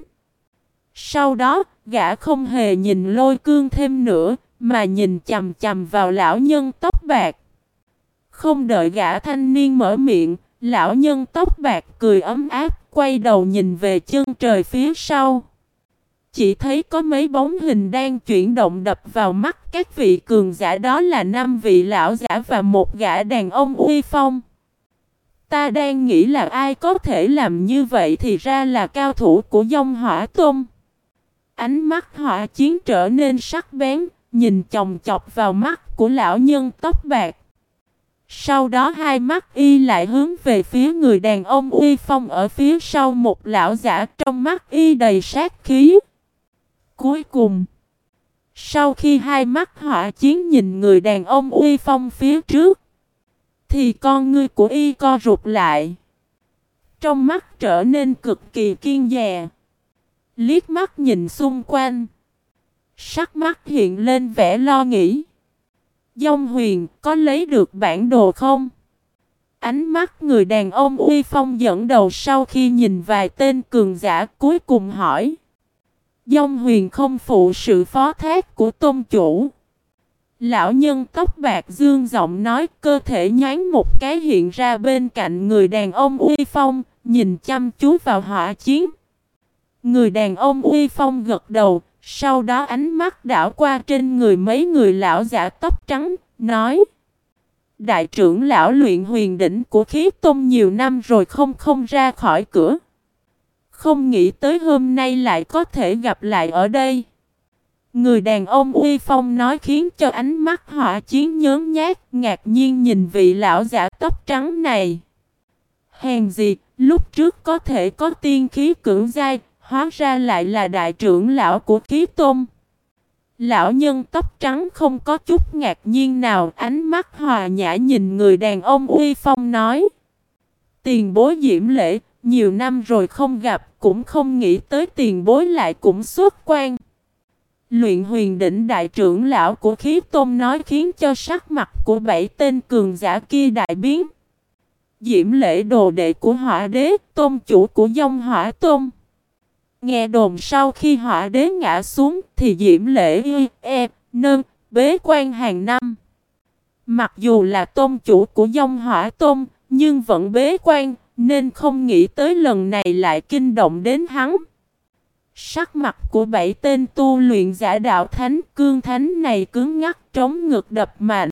Sau đó, gã không hề nhìn lôi cương thêm nữa, mà nhìn chầm chầm vào lão nhân tóc bạc. Không đợi gã thanh niên mở miệng, lão nhân tóc bạc cười ấm áp, quay đầu nhìn về chân trời phía sau. Chỉ thấy có mấy bóng hình đang chuyển động đập vào mắt các vị cường giả đó là năm vị lão giả và một gã đàn ông uy phong. Ta đang nghĩ là ai có thể làm như vậy thì ra là cao thủ của dông hỏa tôm. Ánh mắt hỏa chiến trở nên sắc bén, nhìn chồng chọc vào mắt của lão nhân tóc bạc. Sau đó hai mắt y lại hướng về phía người đàn ông uy phong ở phía sau một lão giả trong mắt y đầy sát khí. Cuối cùng, sau khi hai mắt hỏa chiến nhìn người đàn ông uy phong phía trước, thì con ngươi của y co rụt lại. Trong mắt trở nên cực kỳ kiên dè. Liếc mắt nhìn xung quanh. Sắc mắt hiện lên vẻ lo nghĩ. Dông huyền có lấy được bản đồ không? Ánh mắt người đàn ông uy phong dẫn đầu sau khi nhìn vài tên cường giả cuối cùng hỏi. Dông huyền không phụ sự phó thác của tôn chủ. Lão nhân tóc bạc dương giọng nói cơ thể nhán một cái hiện ra bên cạnh người đàn ông uy phong, nhìn chăm chú vào hỏa chiến. Người đàn ông uy phong gật đầu, sau đó ánh mắt đảo qua trên người mấy người lão giả tóc trắng, nói Đại trưởng lão luyện huyền đỉnh của khí tôn nhiều năm rồi không không ra khỏi cửa. Không nghĩ tới hôm nay lại có thể gặp lại ở đây. Người đàn ông uy phong nói khiến cho ánh mắt họa chiến nhớn nhát, ngạc nhiên nhìn vị lão giả tóc trắng này. Hèn gì, lúc trước có thể có tiên khí cưỡng dai, hóa ra lại là đại trưởng lão của khí tôn. Lão nhân tóc trắng không có chút ngạc nhiên nào, ánh mắt hòa nhã nhìn người đàn ông uy phong nói. Tiền bối diễm lễ, nhiều năm rồi không gặp, cũng không nghĩ tới tiền bối lại cũng xuất quan. Luyện huyền đỉnh đại trưởng lão của khí tôn nói khiến cho sắc mặt của bảy tên cường giả kia đại biến. Diễm lễ đồ đệ của hỏa đế, tôn chủ của dông hỏa tôn. Nghe đồn sau khi hỏa đế ngã xuống thì diễm lễ y, e, nâng, bế quan hàng năm. Mặc dù là tôn chủ của dông hỏa tôn, nhưng vẫn bế quan, nên không nghĩ tới lần này lại kinh động đến hắn. Sắc mặt của bảy tên tu luyện giả đạo thánh cương thánh này cứng ngắc trống ngực đập mạnh.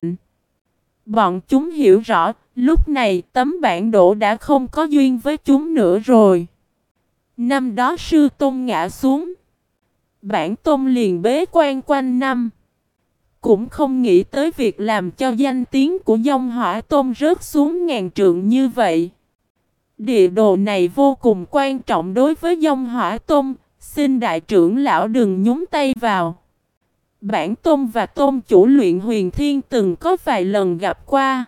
Bọn chúng hiểu rõ, lúc này tấm bản đồ đã không có duyên với chúng nữa rồi. Năm đó sư tôn ngã xuống. Bản tôn liền bế quan quanh năm. Cũng không nghĩ tới việc làm cho danh tiếng của dông hỏa tôn rớt xuống ngàn trượng như vậy. Địa đồ này vô cùng quan trọng đối với dông hỏa tôm. xin đại trưởng lão đừng nhúng tay vào. Bản tôm và tôm chủ luyện huyền thiên từng có vài lần gặp qua.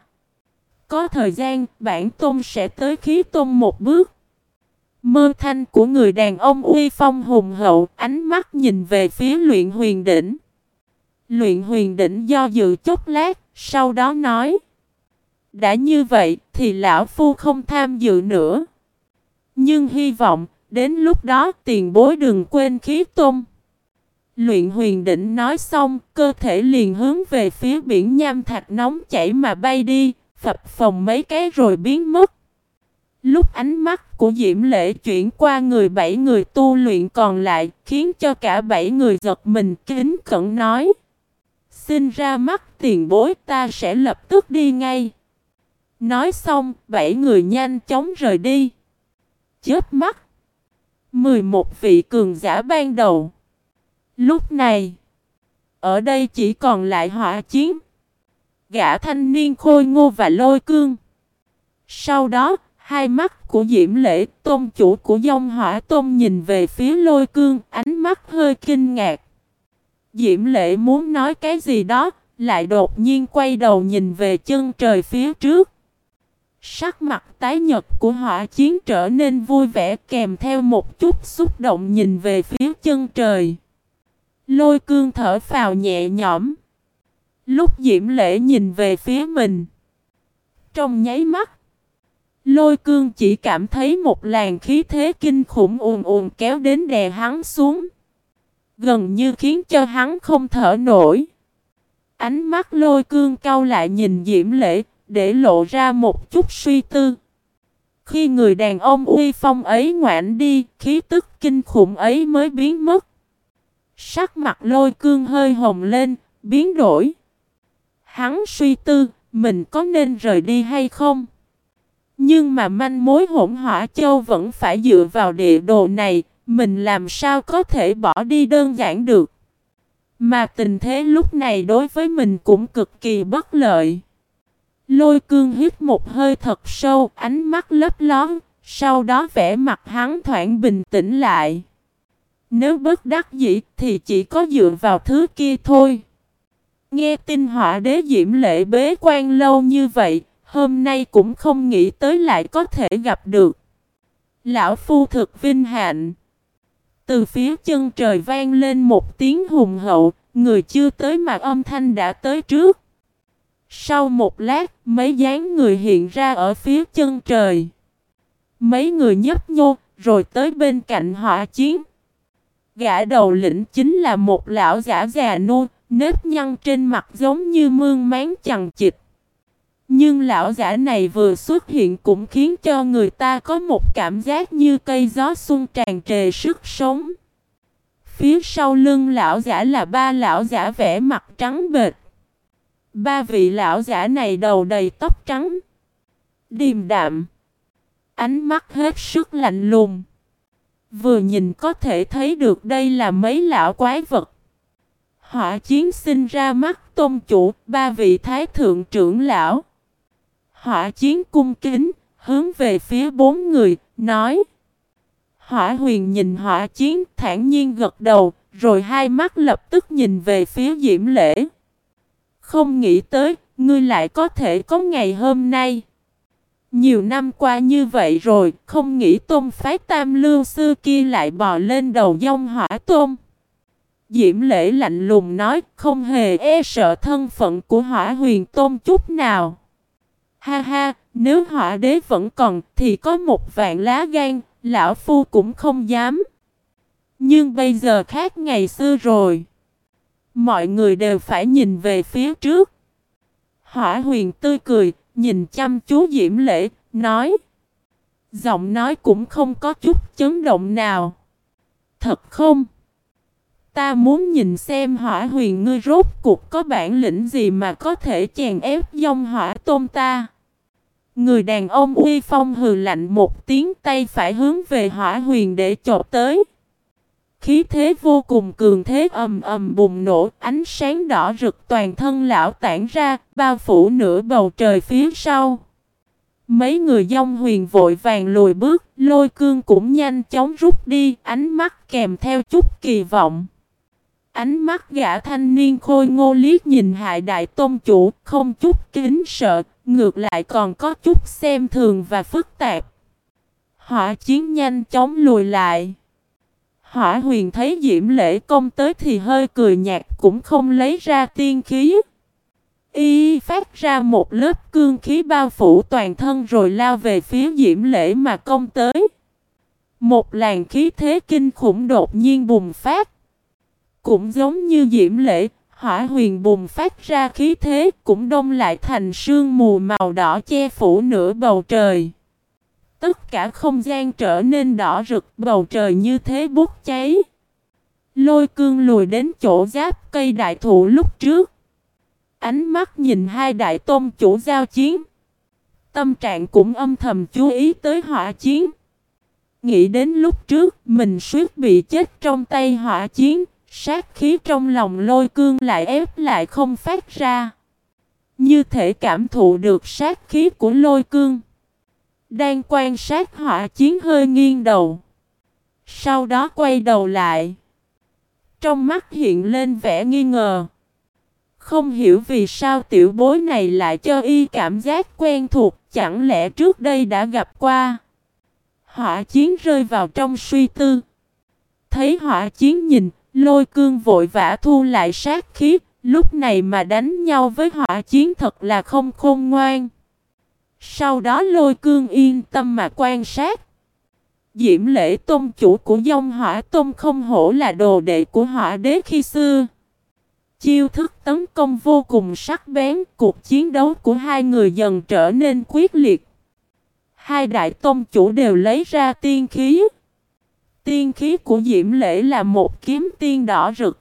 Có thời gian, bản tôm sẽ tới khí tôm một bước. Mơ thanh của người đàn ông uy phong hùng hậu, ánh mắt nhìn về phía luyện huyền đỉnh. Luyện huyền đỉnh do dự chốc lát, sau đó nói. Đã như vậy, thì lão phu không tham dự nữa. Nhưng hy vọng, đến lúc đó tiền bối đừng quên khí tôn. Luyện huyền đỉnh nói xong, cơ thể liền hướng về phía biển nham thạch nóng chảy mà bay đi, phập phồng mấy cái rồi biến mất. Lúc ánh mắt của Diễm Lễ chuyển qua người bảy người tu luyện còn lại, khiến cho cả bảy người giật mình kính cẩn nói. Xin ra mắt tiền bối ta sẽ lập tức đi ngay. Nói xong, bảy người nhanh chóng rời đi. Chết mắt. 11 vị cường giả ban đầu. Lúc này, ở đây chỉ còn lại hỏa chiến. Gã thanh niên khôi ngô và lôi cương. Sau đó, hai mắt của Diễm Lễ, tôn chủ của dông hỏa tôn nhìn về phía lôi cương, ánh mắt hơi kinh ngạc. Diễm Lễ muốn nói cái gì đó, lại đột nhiên quay đầu nhìn về chân trời phía trước. Sắc mặt tái nhật của hỏa chiến trở nên vui vẻ kèm theo một chút xúc động nhìn về phía chân trời. Lôi cương thở phào nhẹ nhõm. Lúc Diễm Lễ nhìn về phía mình. Trong nháy mắt. Lôi cương chỉ cảm thấy một làn khí thế kinh khủng ùn ùn kéo đến đè hắn xuống. Gần như khiến cho hắn không thở nổi. Ánh mắt lôi cương cau lại nhìn Diễm Lễ, để lộ ra một chút suy tư. Khi người đàn ông uy phong ấy ngoạn đi, khí tức kinh khủng ấy mới biến mất. Sắc mặt lôi cương hơi hồng lên, biến đổi. Hắn suy tư, mình có nên rời đi hay không? Nhưng mà manh mối hỗn hỏa châu vẫn phải dựa vào địa đồ này, mình làm sao có thể bỏ đi đơn giản được. Mà tình thế lúc này đối với mình cũng cực kỳ bất lợi. Lôi cương hít một hơi thật sâu, ánh mắt lấp lón, sau đó vẻ mặt hắn thoảng bình tĩnh lại. Nếu bất đắc dĩ thì chỉ có dựa vào thứ kia thôi. Nghe tin họa đế diễm lệ bế quan lâu như vậy, hôm nay cũng không nghĩ tới lại có thể gặp được. Lão phu thực vinh hạnh. Từ phía chân trời vang lên một tiếng hùng hậu, người chưa tới mà âm thanh đã tới trước. Sau một lát, mấy dáng người hiện ra ở phía chân trời. Mấy người nhấp nhô, rồi tới bên cạnh họ chiến. Gã đầu lĩnh chính là một lão giả già nua, nếp nhăn trên mặt giống như mương máng chằng chịt. Nhưng lão giả này vừa xuất hiện cũng khiến cho người ta có một cảm giác như cây gió xuân tràn trề sức sống. Phía sau lưng lão giả là ba lão giả vẽ mặt trắng bệch Ba vị lão giả này đầu đầy tóc trắng. Điềm đạm. Ánh mắt hết sức lạnh lùng. Vừa nhìn có thể thấy được đây là mấy lão quái vật. Hỏa chiến sinh ra mắt tôn chủ, ba vị thái thượng trưởng lão. Hỏa chiến cung kính, hướng về phía bốn người, nói. Hỏa huyền nhìn hỏa chiến thản nhiên gật đầu, rồi hai mắt lập tức nhìn về phía diễm lễ. Không nghĩ tới, ngươi lại có thể có ngày hôm nay. Nhiều năm qua như vậy rồi, không nghĩ tôn phái tam lưu sư kia lại bò lên đầu dông hỏa tôn. Diễm lễ lạnh lùng nói, không hề e sợ thân phận của hỏa huyền tôn chút nào. Ha ha, nếu hỏa đế vẫn còn, thì có một vạn lá gan, lão phu cũng không dám. Nhưng bây giờ khác ngày xưa rồi. Mọi người đều phải nhìn về phía trước. Hỏa huyền tươi cười, nhìn chăm chú Diễm Lễ, nói. Giọng nói cũng không có chút chấn động nào. Thật không? Ta muốn nhìn xem hỏa huyền ngươi rốt cuộc có bản lĩnh gì mà có thể chèn ép dông hỏa tôm ta. Người đàn ông uy phong hừ lạnh một tiếng tay phải hướng về hỏa huyền để chộp tới. Khí thế vô cùng cường thế ầm ầm bùng nổ, ánh sáng đỏ rực toàn thân lão tản ra, bao phủ nửa bầu trời phía sau. Mấy người dông huyền vội vàng lùi bước, lôi cương cũng nhanh chóng rút đi, ánh mắt kèm theo chút kỳ vọng. Ánh mắt gã thanh niên khôi ngô liếc nhìn hại đại tôn chủ, không chút kính sợ, ngược lại còn có chút xem thường và phức tạp. Hỏa chiến nhanh chóng lùi lại. Hỏa huyền thấy diễm lễ công tới thì hơi cười nhạt cũng không lấy ra tiên khí. Y phát ra một lớp cương khí bao phủ toàn thân rồi lao về phía diễm lễ mà công tới. Một làn khí thế kinh khủng đột nhiên bùng phát. Cũng giống như diễm lễ, hỏa huyền bùng phát ra khí thế cũng đông lại thành sương mù màu đỏ che phủ nửa bầu trời. Tất cả không gian trở nên đỏ rực bầu trời như thế bút cháy. Lôi cương lùi đến chỗ giáp cây đại thụ lúc trước. Ánh mắt nhìn hai đại tôn chủ giao chiến. tâm trạng cũng âm thầm chú ý tới hỏa chiến. Nghĩ đến lúc trước mình suýt bị chết trong tay hỏa chiến, sát khí trong lòng lôi cương lại ép lại không phát ra. Như thể cảm thụ được sát khí của lôi cương. Đang quan sát hỏa chiến hơi nghiêng đầu. Sau đó quay đầu lại. Trong mắt hiện lên vẻ nghi ngờ. Không hiểu vì sao tiểu bối này lại cho y cảm giác quen thuộc, chẳng lẽ trước đây đã gặp qua. Hỏa chiến rơi vào trong suy tư. Thấy hỏa chiến nhìn, lôi cương vội vã thu lại sát khí, lúc này mà đánh nhau với hỏa chiến thật là không khôn ngoan. Sau đó lôi cương yên tâm mà quan sát. Diễm lễ tôn chủ của dông hỏa tôn không hổ là đồ đệ của hỏa đế khi xưa. Chiêu thức tấn công vô cùng sắc bén, cuộc chiến đấu của hai người dần trở nên quyết liệt. Hai đại tôn chủ đều lấy ra tiên khí. Tiên khí của Diễm Lễ là một kiếm tiên đỏ rực.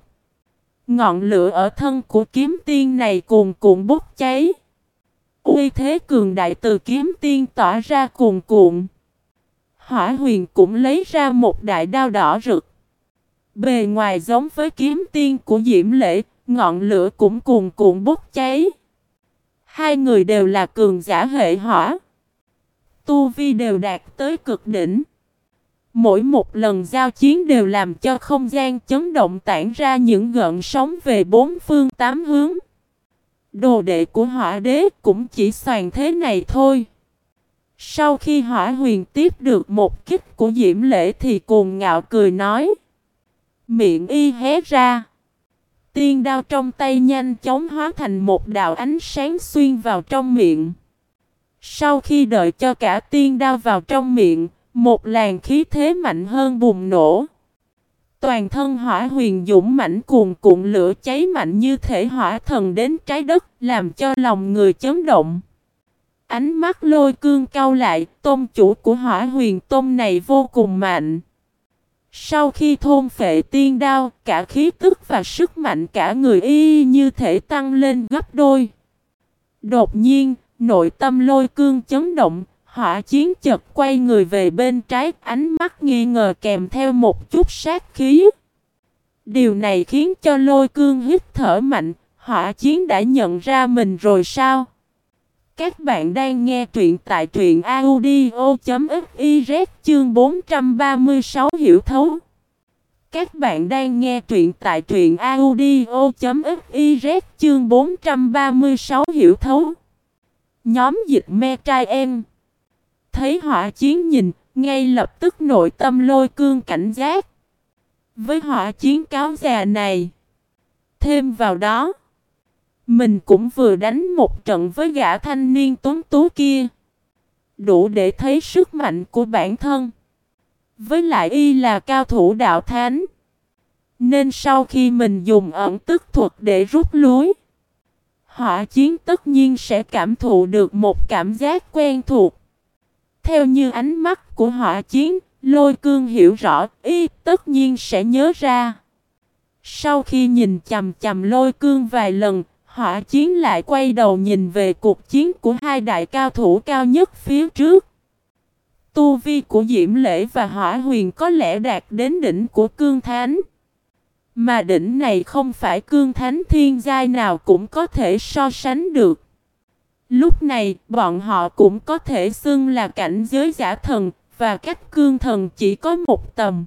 Ngọn lửa ở thân của kiếm tiên này cuồn cuộn bốc cháy. Uy thế cường đại từ kiếm tiên tỏa ra cuồn cuộn. Hỏa huyền cũng lấy ra một đại đao đỏ rực. Bề ngoài giống với kiếm tiên của Diễm Lễ, ngọn lửa cũng cuồn cuộn bốc cháy. Hai người đều là cường giả hệ hỏa. Tu vi đều đạt tới cực đỉnh. Mỗi một lần giao chiến đều làm cho không gian chấn động tản ra những gợn sóng về bốn phương tám hướng. Đồ đệ của hỏa đế cũng chỉ soàn thế này thôi. Sau khi hỏa huyền tiếp được một kích của Diễm Lễ thì cuồng ngạo cười nói. Miệng y hé ra. Tiên đao trong tay nhanh chóng hóa thành một đạo ánh sáng xuyên vào trong miệng. Sau khi đợi cho cả tiên đao vào trong miệng, một làn khí thế mạnh hơn bùng nổ. Toàn thân hỏa huyền dũng mãnh cuồn cuộn lửa cháy mạnh như thể hỏa thần đến trái đất, làm cho lòng người chấn động. Ánh mắt lôi cương cao lại, tôn chủ của hỏa huyền tôn này vô cùng mạnh. Sau khi thôn phệ tiên đao, cả khí tức và sức mạnh cả người y như thể tăng lên gấp đôi. Đột nhiên, nội tâm lôi cương chấn động, hỏa chiến chật quay người về bên trái, ánh mắt nghi ngờ kèm theo một chút sát khí. Điều này khiến cho lôi cương hít thở mạnh, hỏa chiến đã nhận ra mình rồi sao? Các bạn đang nghe truyện tại truyện audio.fiz chương 436 hiểu thấu. Các bạn đang nghe truyện tại truyện audio.fiz chương 436 hiểu thấu. Nhóm dịch me trai em. Thấy hỏa chiến nhìn, ngay lập tức nội tâm lôi cương cảnh giác. Với hỏa chiến cáo già này. Thêm vào đó. Mình cũng vừa đánh một trận với gã thanh niên tuấn tú kia. Đủ để thấy sức mạnh của bản thân. Với lại y là cao thủ đạo thánh. Nên sau khi mình dùng ẩn tức thuật để rút lối. họ chiến tất nhiên sẽ cảm thụ được một cảm giác quen thuộc. Theo như ánh mắt của họa chiến, lôi cương hiểu rõ, y tất nhiên sẽ nhớ ra. Sau khi nhìn chầm chầm lôi cương vài lần, họa chiến lại quay đầu nhìn về cuộc chiến của hai đại cao thủ cao nhất phía trước. Tu vi của Diễm Lễ và Hỏa Huyền có lẽ đạt đến đỉnh của Cương Thánh. Mà đỉnh này không phải Cương Thánh thiên giai nào cũng có thể so sánh được. Lúc này, bọn họ cũng có thể xưng là cảnh giới giả thần, và cách cương thần chỉ có một tầm.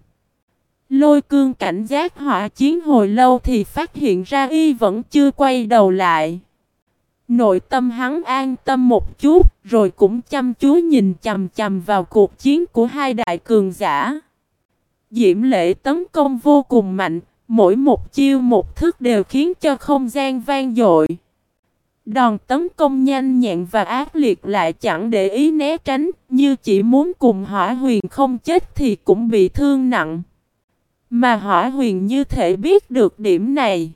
Lôi cương cảnh giác hỏa chiến hồi lâu thì phát hiện ra y vẫn chưa quay đầu lại. Nội tâm hắn an tâm một chút, rồi cũng chăm chú nhìn chầm chầm vào cuộc chiến của hai đại cường giả. Diễm lệ tấn công vô cùng mạnh, mỗi một chiêu một thức đều khiến cho không gian vang dội. Đòn tấn công nhanh nhẹn và ác liệt lại chẳng để ý né tránh, như chỉ muốn cùng hỏa huyền không chết thì cũng bị thương nặng. Mà hỏa huyền như thể biết được điểm này.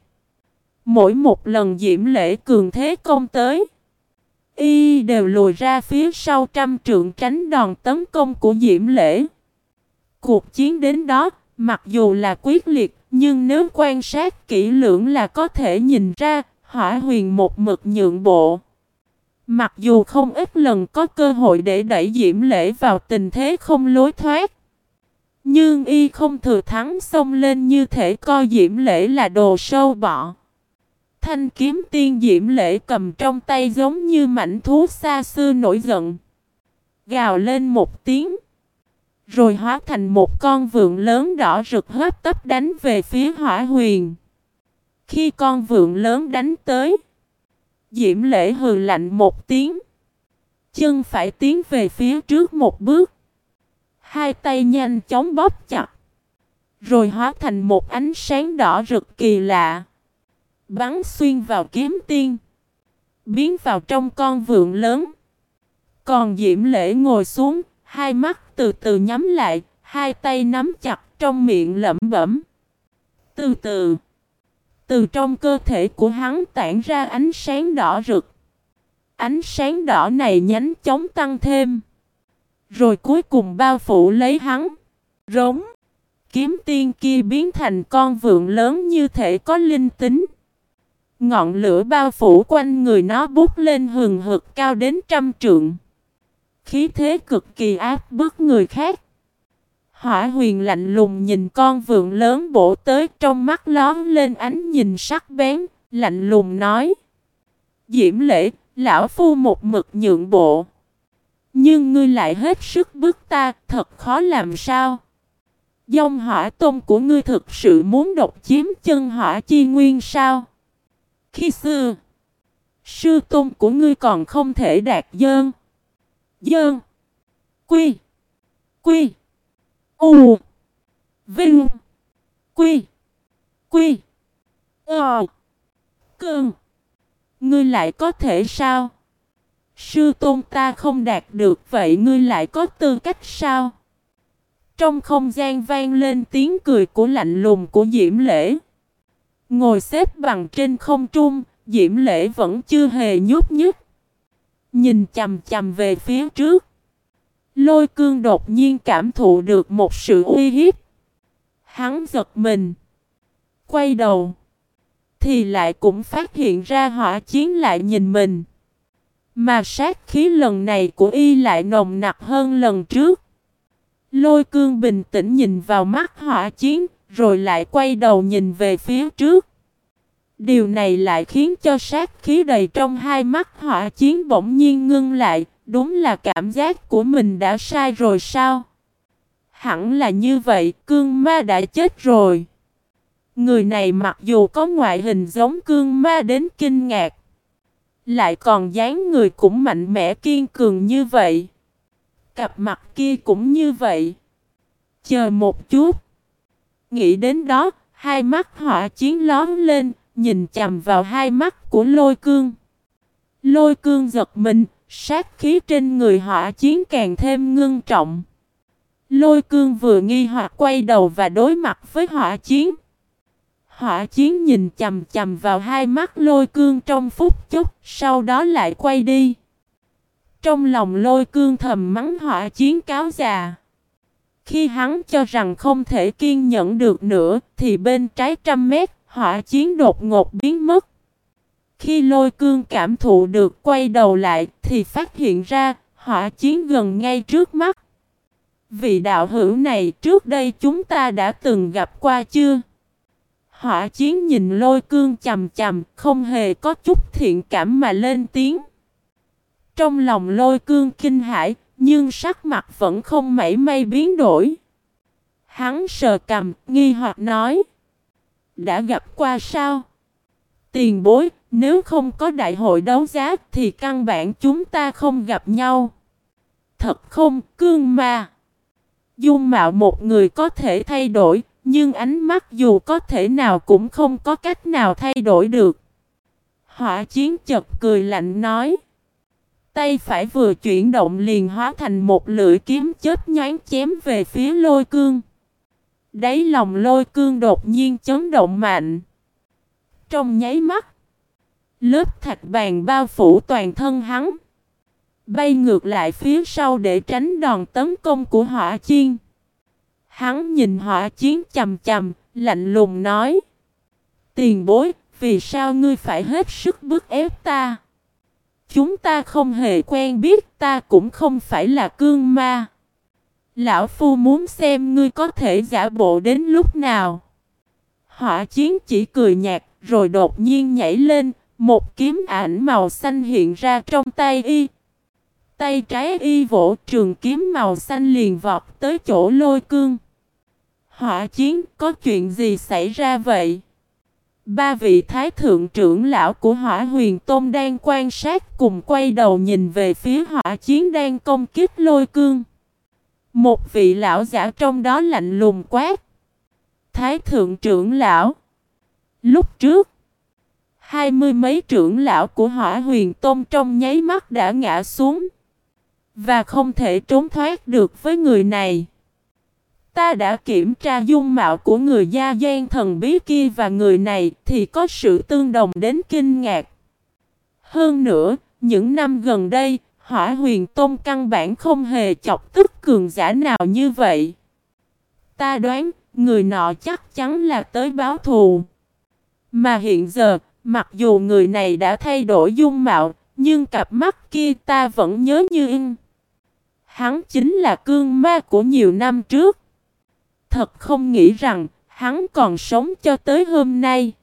Mỗi một lần diễm lễ cường thế công tới. Y đều lùi ra phía sau trăm trượng tránh đòn tấn công của diễm lễ. Cuộc chiến đến đó, mặc dù là quyết liệt, nhưng nếu quan sát kỹ lưỡng là có thể nhìn ra, hỏa huyền một mực nhượng bộ. Mặc dù không ít lần có cơ hội để đẩy Diễm Lễ vào tình thế không lối thoát. Nhưng y không thừa thắng xông lên như thể coi Diễm Lễ là đồ sâu bọ. Thanh kiếm tiên Diễm Lễ cầm trong tay giống như mảnh thú xa xưa nổi giận. Gào lên một tiếng. Rồi hóa thành một con vượn lớn đỏ rực hấp tấp đánh về phía hỏa huyền. Khi con vượn lớn đánh tới. Diễm lễ hừ lạnh một tiếng. Chân phải tiến về phía trước một bước. Hai tay nhanh chóng bóp chặt. Rồi hóa thành một ánh sáng đỏ rực kỳ lạ. Bắn xuyên vào kiếm tiên. Biến vào trong con vượn lớn. Còn Diễm Lễ ngồi xuống, hai mắt từ từ nhắm lại, hai tay nắm chặt trong miệng lẩm bẩm. Từ từ. Từ trong cơ thể của hắn tản ra ánh sáng đỏ rực. Ánh sáng đỏ này nhánh chóng tăng thêm. Rồi cuối cùng bao phủ lấy hắn. Rống. Kiếm tiên kia biến thành con vượn lớn như thể có linh tính. Ngọn lửa bao phủ quanh người nó bút lên hừng hực cao đến trăm trượng. Khí thế cực kỳ áp bức người khác. Hỏa huyền lạnh lùng nhìn con vượn lớn bổ tới trong mắt lón lên ánh nhìn sắc bén, lạnh lùng nói. Diễm lễ, lão phu một mực nhượng bộ. Nhưng ngươi lại hết sức bức ta, thật khó làm sao. Dông hỏa tôn của ngươi thực sự muốn độc chiếm chân hỏa chi nguyên sao? Khi xưa, sư tôn của ngươi còn không thể đạt dơn. Dơn. Quy. Quy. U. Vinh. Quy. Quy. Ờ. Cơn. Ngươi lại có thể sao? Sư tôn ta không đạt được vậy ngươi lại có tư cách sao? Trong không gian vang lên tiếng cười của lạnh lùng của Diễm Lễ. Ngồi xếp bằng trên không trung, Diễm Lễ vẫn chưa hề nhúc nhích. Nhìn chầm chầm về phía trước. Lôi cương đột nhiên cảm thụ được một sự uy hiếp. Hắn giật mình. Quay đầu. Thì lại cũng phát hiện ra hỏa chiến lại nhìn mình. Mà sát khí lần này của y lại nồng nặc hơn lần trước. Lôi cương bình tĩnh nhìn vào mắt hỏa chiến, rồi lại quay đầu nhìn về phía trước. Điều này lại khiến cho sát khí đầy trong hai mắt hỏa chiến bỗng nhiên ngưng lại, đúng là cảm giác của mình đã sai rồi sao? Hẳn là như vậy, cương ma đã chết rồi. Người này mặc dù có ngoại hình giống cương ma đến kinh ngạc, lại còn dáng người cũng mạnh mẽ kiên cường như vậy. Cặp mặt kia cũng như vậy. Chờ một chút. Nghĩ đến đó, hai mắt họa chiến lón lên, nhìn chầm vào hai mắt của lôi cương. Lôi cương giật mình, sát khí trên người hỏa chiến càng thêm ngưng trọng. Lôi cương vừa nghi hoặc quay đầu và đối mặt với hỏa chiến. Hỏa chiến nhìn chầm chầm vào hai mắt lôi cương trong phút chốc, sau đó lại quay đi. Trong lòng lôi cương thầm mắng hỏa chiến cáo già. Khi hắn cho rằng không thể kiên nhẫn được nữa, thì bên trái trăm mét, hỏa chiến đột ngột biến mất. Khi lôi cương cảm thụ được quay đầu lại, thì phát hiện ra, hỏa chiến gần ngay trước mắt. Vị đạo hữu này trước đây chúng ta đã từng gặp qua chưa? Hỏa chiến nhìn lôi cương chầm chầm, không hề có chút thiện cảm mà lên tiếng. Trong lòng lôi cương kinh hãi, nhưng sắc mặt vẫn không mảy may biến đổi. Hắn sờ cầm, nghi hoặc nói. Đã gặp qua sao? Tiền bối, nếu không có đại hội đấu giá thì căn bản chúng ta không gặp nhau. Thật không, cương ma. Dung mạo một người có thể thay đổi, nhưng ánh mắt dù có thể nào cũng không có cách nào thay đổi được. Hỏa chiến chật cười lạnh nói. Tay phải vừa chuyển động liền hóa thành một lưỡi kiếm chết nhoáng chém về phía lôi cương. Đáy lòng lôi cương đột nhiên chấn động mạnh. Trong nháy mắt, lớp thạch bàn bao phủ toàn thân hắn. Bay ngược lại phía sau để tránh đòn tấn công của hỏa chiên. Hắn nhìn hỏa chiến chầm chầm, lạnh lùng nói. Tiền bối, vì sao ngươi phải hết sức bức ép ta? chúng ta không hề quen biết, ta cũng không phải là cương ma. Lão Phu muốn xem ngươi có thể giả bộ đến lúc nào. Hỏa chiến chỉ cười nhạt, rồi đột nhiên nhảy lên, một kiếm ảnh màu xanh hiện ra trong tay y. Tay trái y vỗ trường kiếm màu xanh liền vọt tới chỗ lôi cương. Hỏa chiến, có chuyện gì xảy ra vậy? Ba vị thái thượng trưởng lão của hỏa huyền tôn đang quan sát cùng quay đầu nhìn về phía hỏa chiến đang công kích lôi cương. Một vị lão giả trong đó lạnh lùng quát. Thái thượng trưởng lão. Lúc trước, hai mươi mấy trưởng lão của hỏa huyền tôn trong nháy mắt đã ngã xuống. Và không thể trốn thoát được với người này. Ta đã kiểm tra dung mạo của người gia gian thần bí kia và người này thì có sự tương đồng đến kinh ngạc. Hơn nữa, những năm gần đây, hỏa huyền tôn căn bản không hề chọc tức cường giả nào như vậy. Ta đoán, người nọ chắc chắn là tới báo thù. Mà hiện giờ, mặc dù người này đã thay đổi dung mạo, nhưng cặp mắt kia ta vẫn nhớ như in. Hắn chính là cương ma của nhiều năm trước. Thật không nghĩ rằng hắn còn sống cho tới hôm nay.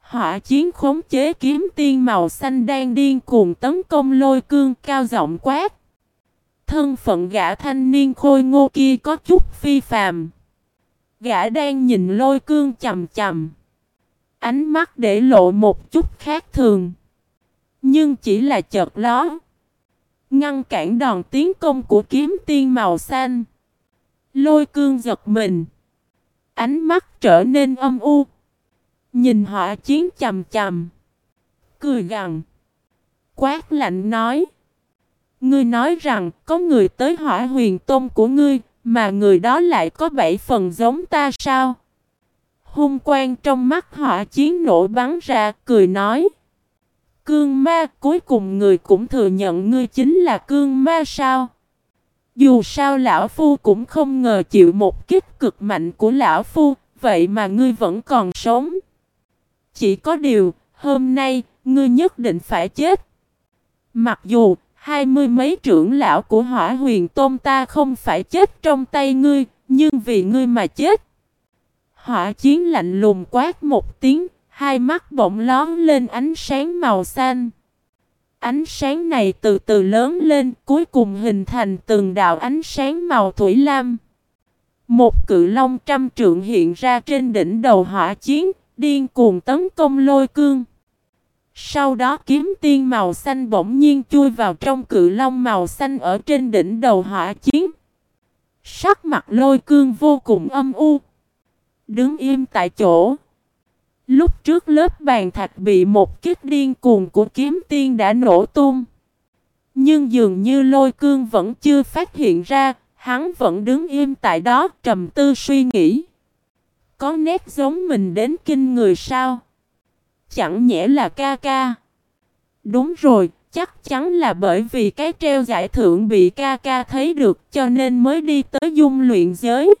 Hỏa chiến khống chế kiếm tiên màu xanh đang điên cuồng tấn công lôi cương cao giọng quát. Thân phận gã thanh niên khôi ngô kia có chút phi phàm. Gã đang nhìn lôi cương chầm chầm. Ánh mắt để lộ một chút khác thường. Nhưng chỉ là chợt ló. Ngăn cản đòn tiến công của kiếm tiên màu xanh. Lôi cương giật mình. Ánh mắt trở nên âm u. Nhìn họ chiến chầm chầm. Cười gằn. Quát lạnh nói. Ngươi nói rằng có người tới hỏa huyền tôn của ngươi, mà người đó lại có bảy phần giống ta sao? Hung quang trong mắt hỏa chiến nổ bắn ra, cười nói. Cương ma, cuối cùng người cũng thừa nhận ngươi chính là cương ma sao? Dù sao lão phu cũng không ngờ chịu một kích cực mạnh của lão phu, vậy mà ngươi vẫn còn sống. Chỉ có điều, hôm nay, ngươi nhất định phải chết. Mặc dù, hai mươi mấy trưởng lão của hỏa huyền tôn ta không phải chết trong tay ngươi, nhưng vì ngươi mà chết. Hỏa chiến lạnh lùng quát một tiếng, hai mắt bỗng lón lên ánh sáng màu xanh. Ánh sáng này từ từ lớn lên, cuối cùng hình thành từng đạo ánh sáng màu thủy lam. Một cự long trăm trượng hiện ra trên đỉnh đầu hỏa chiến, điên cuồng tấn công lôi cương. Sau đó kiếm tiên màu xanh bỗng nhiên chui vào trong cự long màu xanh ở trên đỉnh đầu hỏa chiến. Sắc mặt lôi cương vô cùng âm u. Đứng im tại chỗ. Lúc trước lớp bàn thạch bị một kích điên cuồng của kiếm tiên đã nổ tung. Nhưng dường như lôi cương vẫn chưa phát hiện ra, hắn vẫn đứng im tại đó trầm tư suy nghĩ. Có nét giống mình đến kinh người sao? Chẳng nhẽ là ca ca. Đúng rồi, chắc chắn là bởi vì cái treo giải thưởng bị ca ca thấy được cho nên mới đi tới dung luyện giới.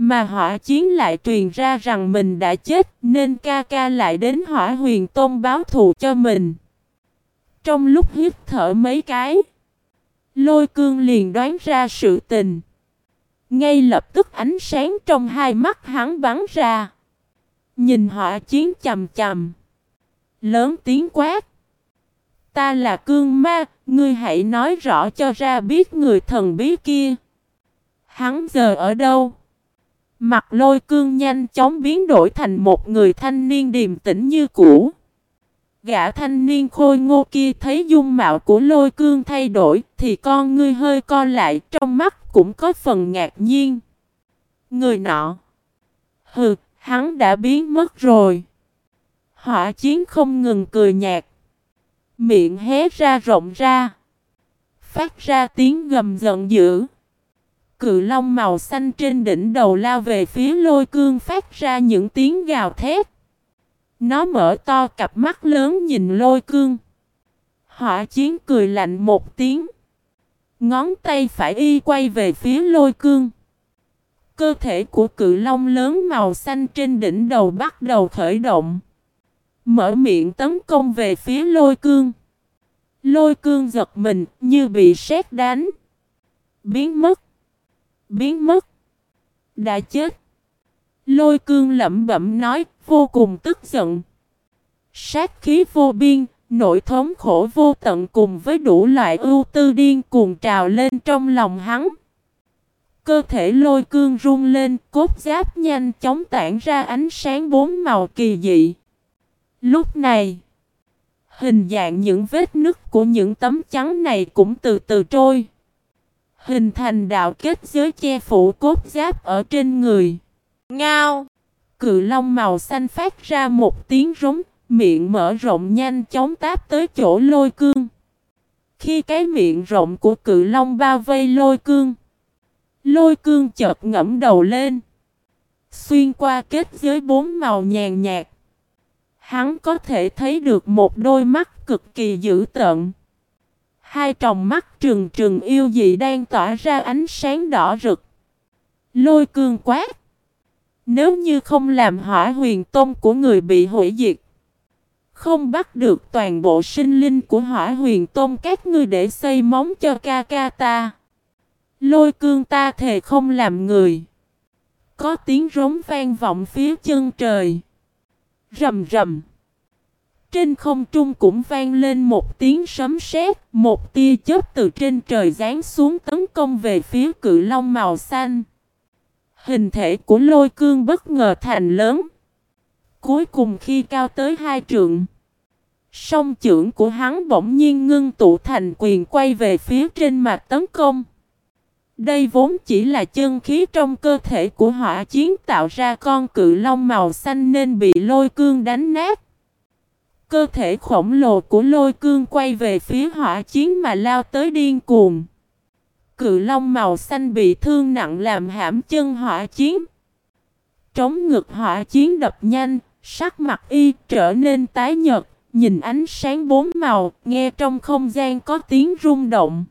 Mà hỏa chiến lại truyền ra rằng mình đã chết nên ca ca lại đến hỏa huyền tôn báo thù cho mình. Trong lúc hít thở mấy cái, lôi cương liền đoán ra sự tình. Ngay lập tức ánh sáng trong hai mắt hắn bắn ra. Nhìn hỏa chiến chầm chầm. Lớn tiếng quát. Ta là cương ma, ngươi hãy nói rõ cho ra biết người thần bí kia. Hắn giờ ở đâu? Mặt lôi cương nhanh chóng biến đổi thành một người thanh niên điềm tĩnh như cũ. Gã thanh niên khôi ngô kia thấy dung mạo của lôi cương thay đổi thì con ngươi hơi co lại trong mắt cũng có phần ngạc nhiên. Người nọ. Hừ, hắn đã biến mất rồi. Hỏa chiến không ngừng cười nhạt. Miệng hé ra rộng ra. Phát ra tiếng gầm giận dữ. Cự long màu xanh trên đỉnh đầu lao về phía lôi cương phát ra những tiếng gào thét. Nó mở to cặp mắt lớn nhìn lôi cương. Hỏa chiến cười lạnh một tiếng. Ngón tay phải y quay về phía lôi cương. Cơ thể của cự long lớn màu xanh trên đỉnh đầu bắt đầu khởi động. Mở miệng tấn công về phía lôi cương. Lôi cương giật mình như bị sét đánh. Biến mất. Biến mất. Đã chết. Lôi cương lẩm bẩm nói vô cùng tức giận. Sát khí vô biên, nỗi thống khổ vô tận cùng với đủ loại ưu tư điên cuồng trào lên trong lòng hắn. Cơ thể lôi cương rung lên, cốt giáp nhanh chóng tản ra ánh sáng bốn màu kỳ dị. Lúc này, hình dạng những vết nứt của những tấm trắng này cũng từ từ trôi. Hình thành đạo kết giới che phủ cốt giáp ở trên người. Ngao! Cự long màu xanh phát ra một tiếng rống, miệng mở rộng nhanh chóng táp tới chỗ lôi cương. Khi cái miệng rộng của cự long bao vây lôi cương, lôi cương chợt ngẫm đầu lên. Xuyên qua kết giới bốn màu nhàn nhạt. Hắn có thể thấy được một đôi mắt cực kỳ dữ tợn. Hai tròng mắt trừng trừng yêu dị đang tỏa ra ánh sáng đỏ rực. Lôi cương quát. Nếu như không làm hỏa huyền tôn của người bị hủy diệt. Không bắt được toàn bộ sinh linh của hỏa huyền tôn các ngươi để xây móng cho ca ca ta. Lôi cương ta thề không làm người. Có tiếng rống vang vọng phía chân trời. Rầm rầm. Trên không trung cũng vang lên một tiếng sấm sét, một tia chớp từ trên trời giáng xuống tấn công về phía cự long màu xanh. Hình thể của lôi cương bất ngờ thành lớn. Cuối cùng khi cao tới hai trượng, song trưởng của hắn bỗng nhiên ngưng tụ thành quyền quay về phía trên mặt tấn công. Đây vốn chỉ là chân khí trong cơ thể của hỏa chiến tạo ra con cự long màu xanh nên bị lôi cương đánh nát. Cơ thể khổng lồ của lôi cương quay về phía hỏa chiến mà lao tới điên cuồng. Cự long màu xanh bị thương nặng làm hãm chân hỏa chiến. Trống ngực hỏa chiến đập nhanh, sắc mặt y trở nên tái nhợt, nhìn ánh sáng bốn màu, nghe trong không gian có tiếng rung động.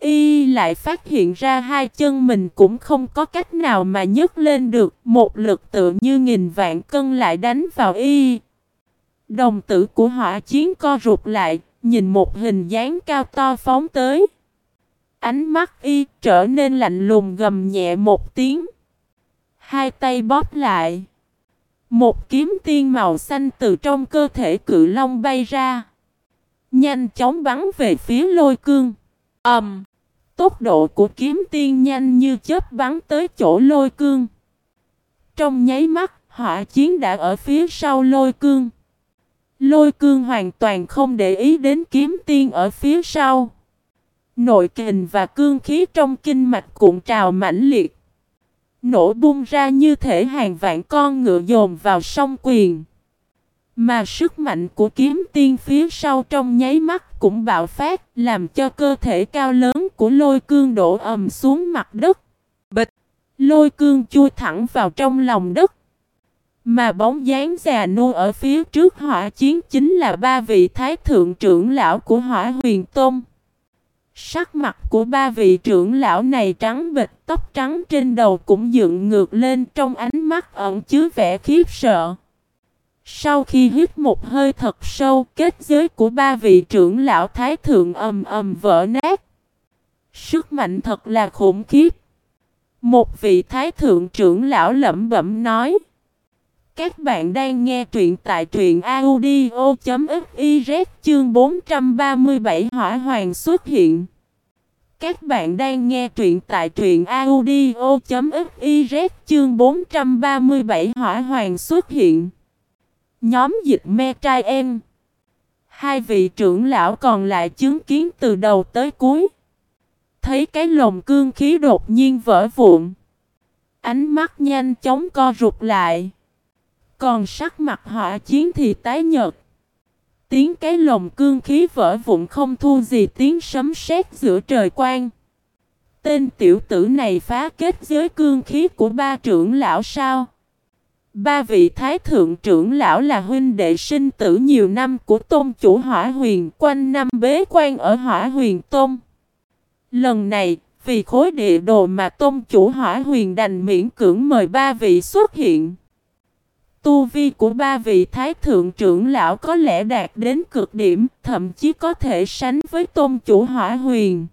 Y lại phát hiện ra hai chân mình cũng không có cách nào mà nhấc lên được, một lực tự như nghìn vạn cân lại đánh vào Y. Đồng tử của hỏa chiến co rụt lại, nhìn một hình dáng cao to phóng tới. Ánh mắt y trở nên lạnh lùng gầm nhẹ một tiếng. Hai tay bóp lại. Một kiếm tiên màu xanh từ trong cơ thể cự long bay ra. Nhanh chóng bắn về phía lôi cương. ầm, um, Tốc độ của kiếm tiên nhanh như chớp bắn tới chỗ lôi cương. Trong nháy mắt, hỏa chiến đã ở phía sau lôi cương. Lôi cương hoàn toàn không để ý đến kiếm tiên ở phía sau. Nội kình và cương khí trong kinh mạch cuộn trào mãnh liệt. Nổ bung ra như thể hàng vạn con ngựa dồn vào sông quyền. Mà sức mạnh của kiếm tiên phía sau trong nháy mắt cũng bạo phát, làm cho cơ thể cao lớn của lôi cương đổ ầm xuống mặt đất. Bịch! Lôi cương chui thẳng vào trong lòng đất. Mà bóng dáng già nua ở phía trước hỏa chiến chính là ba vị thái thượng trưởng lão của hỏa huyền tôn. Sắc mặt của ba vị trưởng lão này trắng bệch, tóc trắng trên đầu cũng dựng ngược lên trong ánh mắt ẩn chứa vẻ khiếp sợ. Sau khi hít một hơi thật sâu, kết giới của ba vị trưởng lão thái thượng ầm ầm vỡ nát. Sức mạnh thật là khủng khiếp. Một vị thái thượng trưởng lão lẩm bẩm nói. Các bạn đang nghe truyện tại truyện audio.fiz chương 437 hỏa hoàng xuất hiện. Các bạn đang nghe truyện tại truyện audio.fiz chương 437 hỏa hoàng xuất hiện. Nhóm dịch me trai em. Hai vị trưởng lão còn lại chứng kiến từ đầu tới cuối. Thấy cái lồng cương khí đột nhiên vỡ vụn. Ánh mắt nhanh chóng co rụt lại. Còn sắc mặt hỏa chiến thì tái nhợt. Tiếng cái lồng cương khí vỡ vụn không thu gì tiếng sấm sét giữa trời quang. Tên tiểu tử này phá kết giới cương khí của ba trưởng lão sao? Ba vị thái thượng trưởng lão là huynh đệ sinh tử nhiều năm của tôn chủ hỏa huyền quanh năm bế quan ở hỏa huyền tôn. Lần này, vì khối địa đồ mà tôn chủ hỏa huyền đành miễn cưỡng mời ba vị xuất hiện tu vi của ba vị thái thượng trưởng lão có lẽ đạt đến cực điểm, thậm chí có thể sánh với tôn chủ hỏa huyền.